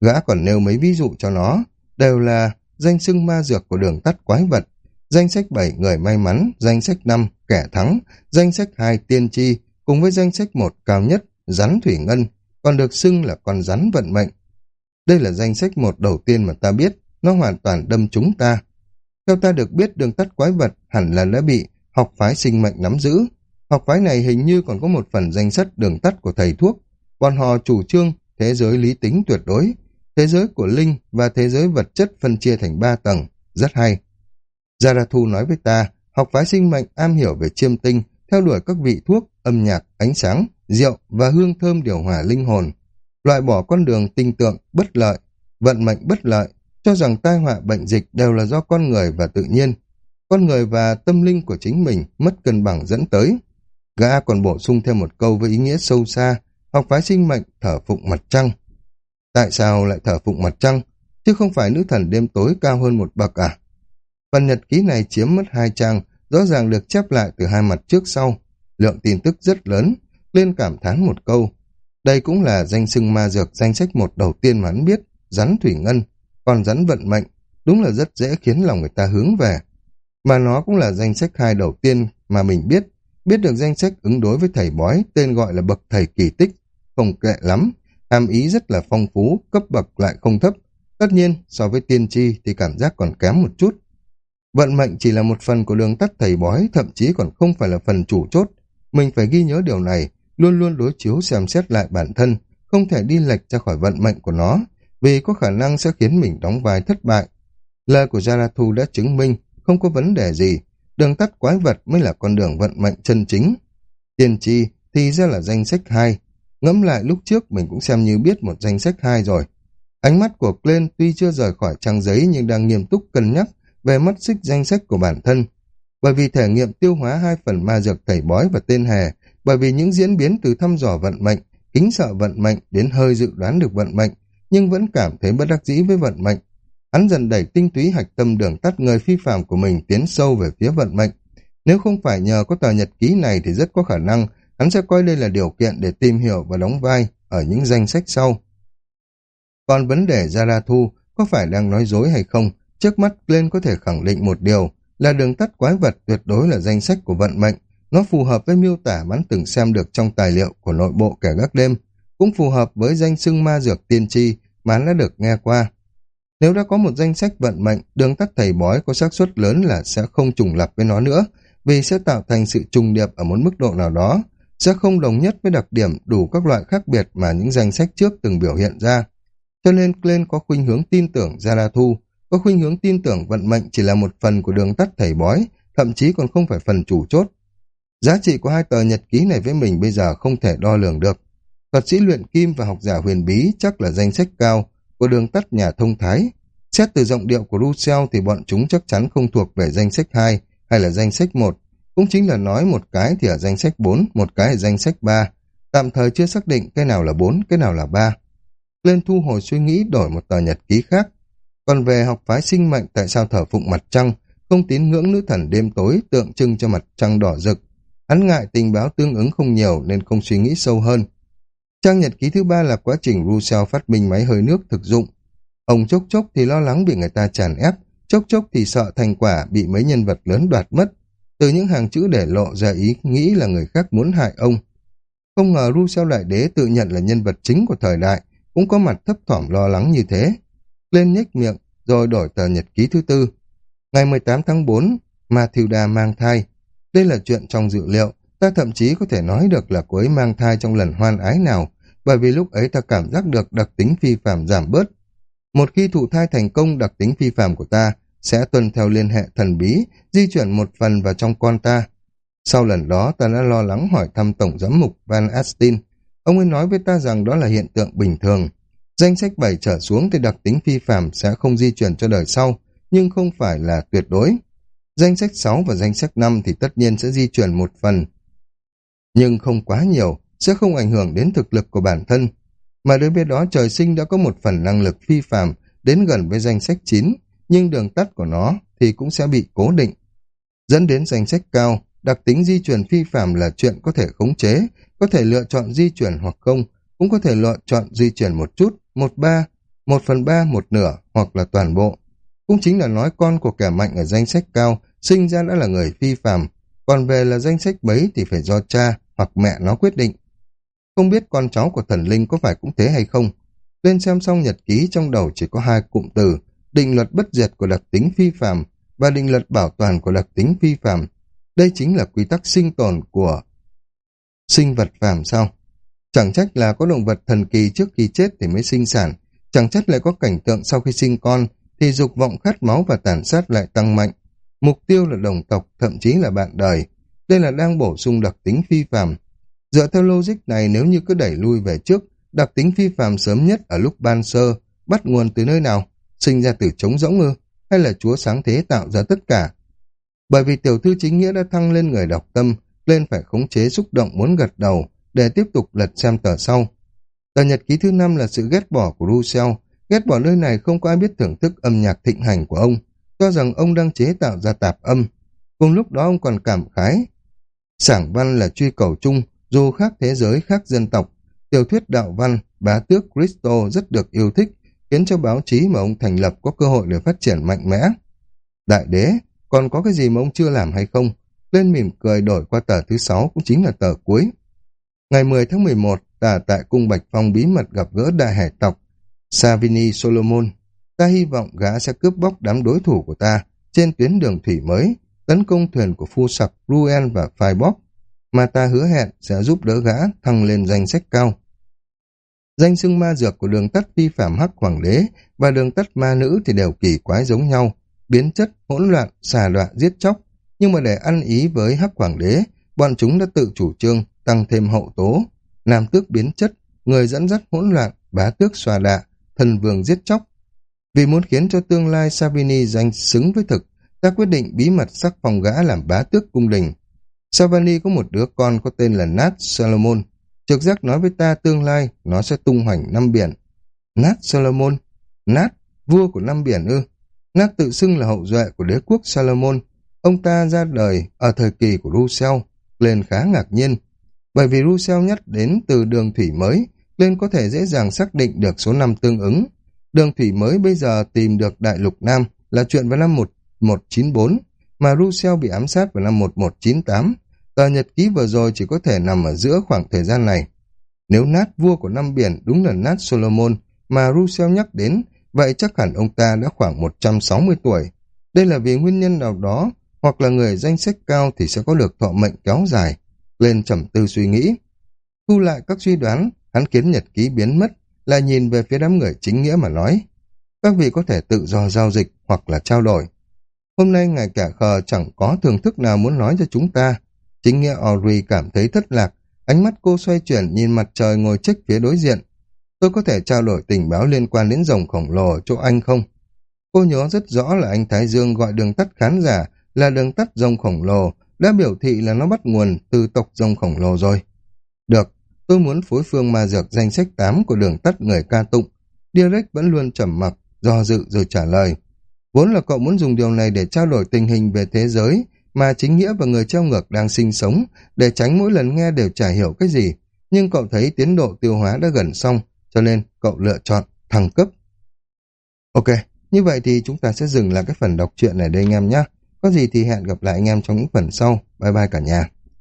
Gã còn nêu mấy ví dụ cho nó, đều là danh xưng ma dược của đường tắt quái vật, danh sách 7 người may mắn, danh sách 5 kẻ thắng, danh sách 2 tiên tri, cùng với danh sách 1 cao nhất, rắn thủy ngân, còn được xưng là con rắn vận mệnh. Đây là danh sách một đầu tiên mà ta biết, nó hoàn toàn đâm chúng ta. Theo ta được biết đường tắt quái vật hẳn là đã bị học phái sinh mệnh nắm giữ. Học phái này hình như còn có một phần danh sách đường tắt của thầy thuốc. Bọn họ chủ trương thế giới lý tính tuyệt đối, thế giới của linh và thế giới vật chất phân chia thành ba tầng, rất hay. Zarathu nói với ta, học phái sinh mệnh am hiểu về chiêm tinh, theo đuổi các vị thuốc, âm nhạc, ánh sáng, rượu và hương thơm điều hòa linh hồn, loại bỏ con đường tinh tượng, bất lợi, vận mệnh bất lợi, cho rằng tai họa bệnh dịch đều là do con người và tự nhiên. Con người và tâm linh của chính mình mất cân bằng dẫn tới. Gã còn bổ sung thêm một câu với ý nghĩa sâu xa, học phái sinh mệnh thở phụng mặt trăng. Tại sao lại thở phụng mặt trăng, chứ không phải nữ thần đêm tối cao hơn một bậc à? Phần nhật ký này chiếm mất hai trang, rõ ràng được chép lại từ hai mặt trước sau. Lượng tin tức rất lớn, lên cảm thán một câu. Đây cũng là danh xưng ma dược danh sách một đầu tiên mà hắn biết, rắn thủy ngân, còn rắn vận mệnh, đúng là rất dễ khiến lòng người ta hướng về. Mà nó cũng là danh sách hai đầu tiên mà mình biết, biết được danh sách ứng đối với thầy bói, tên gọi là bậc thầy kỳ tích, không kệ lắm, hàm ý rất là phong phú, cấp bậc lại không thấp. Tất nhiên, so với tiên tri thì cảm giác còn kém một chút. Vận mệnh chỉ là một phần của đường tắt thầy bói, thậm chí còn không phải là phần chủ chốt. Mình phải ghi nhớ điều này, luôn luôn đối chiếu xem xét lại bản thân, không thể đi lệch ra khỏi vận mệnh của nó, vì có khả năng sẽ khiến mình đóng vai thất bại. Lời của Jarathu đã chứng minh, không có vấn đề gì, đường tắt quái vật mới là con đường vận mệnh chân chính. Tiên tri thì ra là danh sách 2, ngẫm lại lúc trước mình cũng xem như biết một danh sách 2 rồi. Ánh mắt của Glenn tuy chưa rời khỏi trang giấy nhưng đang nghiêm túc cân nhắc về mắt xích danh sách của bản thân. Bởi vì thể nghiệm tiêu hóa hai phần ma dược tẩy bói và tên hề, bởi vì những diễn biến từ thăm dò vận mệnh, kính sợ vận mệnh đến hơi dự đoán được vận mệnh, nhưng vẫn cảm thấy bất đắc dĩ với vận mệnh. Hắn dần đẩy tinh túy hạch tâm đường tắt người phi phạm của mình tiến sâu về phía vận mệnh. Nếu không phải nhờ có tờ nhật ký này thì rất có khả năng hắn sẽ coi đây là điều kiện để tìm hiểu và đóng vai ở những danh sách sau. Còn vấn đề Zarathu có phải đang nói dối hay không, trước mắt Glenn có thể khẳng định một điều là đường tắt quái vật tuyệt đối là danh sách của vận mệnh, nó phù hợp với miêu tả hắn từng xem được trong tài liệu của nội bộ kẻ gác đêm, cũng phù hợp với danh xưng ma dược tiên tri mà hắn đã được nghe qua. Nếu đã có một danh sách vận mệnh, đường tắt thầy bói có xác suất lớn là sẽ không trùng lập với nó nữa, vì sẽ tạo thành sự trùng điệp ở một mức độ nào đó, sẽ không đồng nhất với đặc điểm đủ các loại khác biệt mà những danh sách trước từng biểu hiện ra. Cho nên Glenn có khuynh hướng tin tưởng gia la thu có khuynh hướng tin tưởng vận mệnh chỉ là một phần của đường tắt thầy bói, thậm chí còn không phải phần chủ chốt. Giá trị của hai tờ nhật ký này với mình bây giờ không thể đo lường được thuật sĩ luyện kim và học giả huyền bí chắc là danh sách cao của đường tắt nhà thông thái. Xét từ giọng điệu của Russell thì bọn chúng chắc chắn không thuộc về danh sách 2 hay là danh sách 1. Cũng chính là nói một cái thì ở danh sách 4, một cái ở danh sách 3. Tạm thời chưa xác định cái nào là 4, cái nào là 3. Lên thu hồi suy nghĩ đổi một tờ nhật ký khác. Còn về học phái sinh mệnh tại sao thở phụng mặt trăng, không tín ngưỡng nữ thần đêm tối tượng trưng cho mặt trăng đỏ rực. Hắn ngại tình báo tương ứng không nhiều nên không suy nghĩ sâu hơn. Trang nhật ký thứ ba là quá trình Russell phát minh máy hơi nước thực dụng. Ông chốc chốc thì lo lắng bị người ta tràn ép, chốc chốc thì sợ thành quả bị mấy nhân vật lớn đoạt mất. Từ những hàng chữ để lộ ra ý nghĩ là người khác muốn hại ông. Không ngờ Russell Đại Đế tự nhận là nhân vật chính của thời đại, cũng có mặt thấp thỏm lo lắng như thế. Lên nhếch miệng, rồi đổi tờ nhật ký thứ tư. Ngày 18 tháng 4, Mathilda mang thai. Đây là chuyện trong dự liệu, ta thậm chí có thể nói được là cô ấy mang thai trong lần hoan ái nào, bởi vì lúc ấy ta cảm giác được đặc tính phi phạm giảm bớt. Một khi thụ thai thành công đặc tính phi phạm của ta sẽ tuân theo liên hệ thần bí, di chuyển một phần vào trong con ta. Sau lần đó ta đã lo lắng hỏi thăm Tổng giám mục Van Astin. Ông ấy nói với ta rằng đó là hiện tượng bình thường. Danh sách 7 trở xuống thì đặc tính phi phạm sẽ không di chuyển cho đời sau, nhưng không phải là tuyệt đối. Danh sách 6 và danh sách 5 thì tất nhiên sẽ di chuyển một phần, nhưng không quá nhiều, sẽ không ảnh hưởng đến thực lực của bản thân. Mà đối với đó trời sinh đã có một phần năng lực phi phàm đến gần với danh sách 9, nhưng đường tắt của nó thì cũng sẽ bị cố định. Dẫn đến danh sách cao, đặc tính di chuyển phi phàm là chuyện có thể khống chế, có thể lựa chọn di chuyển hoặc không, cũng có thể lựa chọn di chuyển một chút, một ba, một phần ba, một nửa hoặc là toàn bộ. Cũng chính là nói con của kẻ mạnh ở danh sách cao sinh ra đã là người phi phàm, còn về là danh sách bấy thì phải do cha hoặc mẹ nó quyết định. Không biết con cháu của thần linh có phải cũng thế hay không? Lên xem xong nhật ký trong đầu chỉ có hai cụm từ, định luật bất diệt của đặc tính phi phàm và định luật bảo toàn của đặc tính phi phàm. Đây chính là quy tắc sinh tồn của sinh vật phàm sao? Chẳng trách là có động vật thần kỳ trước khi chết thì mới sinh sản, chẳng trách lại có cảnh tượng sau khi sinh con thì dục vọng khát máu và tàn sát lại tăng mạnh. Mục tiêu là đồng tộc, thậm chí là bạn đời. Đây là đang bổ sung đặc tính phi phàm. Dựa theo logic này nếu như cứ đẩy lui về trước, đặc tính phi phàm sớm nhất ở lúc ban sơ, bắt nguồn từ nơi nào? Sinh ra từ trống rỗng ư? Hay là Chúa sáng thế tạo ra tất cả? Bởi vì tiểu thư chính nghĩa đã thăng lên người đọc tâm, lên phải khống chế xúc động muốn gật đầu, để tiếp tục lật xem tờ sau. Tờ nhật ký thứ năm là sự ghét bỏ của Rousseau, ghét bỏ nơi này không có ai biết thưởng thức âm nhạc thịnh hành của ông, cho rằng ông đang chế tạo ra tạp âm. Cùng lúc đó ông còn cảm khái. Sảng văn là truy cầu chung, dù khác thế giới, khác dân tộc. Tiểu thuyết đạo văn, bá tước Cristo rất được yêu thích, khiến cho báo chí mà ông thành lập có cơ hội để phát triển mạnh mẽ. Đại đế, còn có cái gì mà ông chưa làm hay không? Lên mỉm cười đổi qua tờ thứ sáu cũng chính là tờ cuối. Ngày 10 tháng 11, ta tại cung Bạch Phong bí mật gặp gỡ đại hải tộc Savini Solomon Ta hy vọng gã sẽ cướp bóc đám đối thủ của ta trên tuyến đường thủy mới, tấn công thuyền của phu sập Ruel và Phai Bóc, mà ta hứa hẹn sẽ giúp đỡ gã thăng lên danh sách cao. Danh xưng ma dược của đường tắt vi phạm hắc hoàng đế và đường tắt ma nữ thì đều kỳ quái giống nhau, biến chất, hỗn loạn, xà đoạn, giết chóc. Nhưng mà để ăn ý với hắc hoàng đế, bọn chúng đã tự chủ trương tăng thêm hậu tố, nam tước biến chất, người dẫn dắt hỗn loạn, bá tước xòa đạ, thần vương giết chóc, vì muốn khiến cho tương lai Savini danh xứng với thực, ta quyết định bí mật sắc phòng gã làm bá tước cung đình. Savani có một đứa con có tên là Nat Solomon. Trực giác nói với ta tương lai nó sẽ tung hoành năm biển. Nat Solomon? Nat? Vua của năm biển ư? Nat tự xưng là hậu duệ của đế quốc Solomon. Ông ta ra đời ở thời kỳ của Rousseau, lên khá ngạc nhiên. Bởi vì Rousseau nhắc đến từ đường thủy mới, lên có thể dễ dàng xác định được số năm tương ứng. Đường thủy mới bây giờ tìm được đại lục Nam là chuyện vào năm 1194, mà Rousseau bị ám sát vào năm 1198. Tờ nhật ký vừa rồi chỉ có thể nằm ở giữa khoảng thời gian này. Nếu nát vua của năm biển đúng là nát Solomon mà Rousseau nhắc đến, vậy chắc hẳn ông ta đã khoảng 160 tuổi. Đây là vì nguyên nhân nào đó, hoặc là người danh sách cao thì sẽ có được thọ mệnh kéo dài. Lên trầm tư suy nghĩ. Thu lại các suy đoán, hắn kiến nhật ký biến mất, là nhìn về phía đám người chính nghĩa mà nói. Các vị có thể tự do giao dịch hoặc là trao đổi. Hôm nay ngài cả khờ chẳng có thưởng thức nào muốn nói cho chúng ta. Chính nghĩa Ori cảm thấy thất lạc, Ánh mắt cô xoay chuyển nhìn mặt trời ngồi trích phía đối diện. Tôi có thể trao đổi tình báo liên quan đến rồng khổng lồ ở chỗ anh không? Cô nhớ rất rõ là anh Thái Dương gọi đường tắt khán giả là đường tắt rồng khổng lồ, đã biểu thị là nó bắt nguồn từ tộc rồng khổng lồ rồi. Được, tôi muốn phối phương ma dược danh sách 8 của đường tắt người ca tụng. Direct vẫn luôn trầm mặc, do dự rồi trả lời. Vốn là cậu muốn dùng điều này để trao đổi tình hình về thế giới, mà chính nghĩa và người treo ngược đang sinh sống, để tránh mỗi lần nghe đều chả hiểu cái gì. Nhưng cậu thấy tiến độ tiêu hóa đã gần xong, cho nên cậu lựa chọn thăng cấp. Ok, như vậy thì chúng ta sẽ dừng lại cái phần đọc truyện này đây anh em nhé. Có gì thì hẹn gặp lại anh em trong những phần sau. Bye bye cả nhà.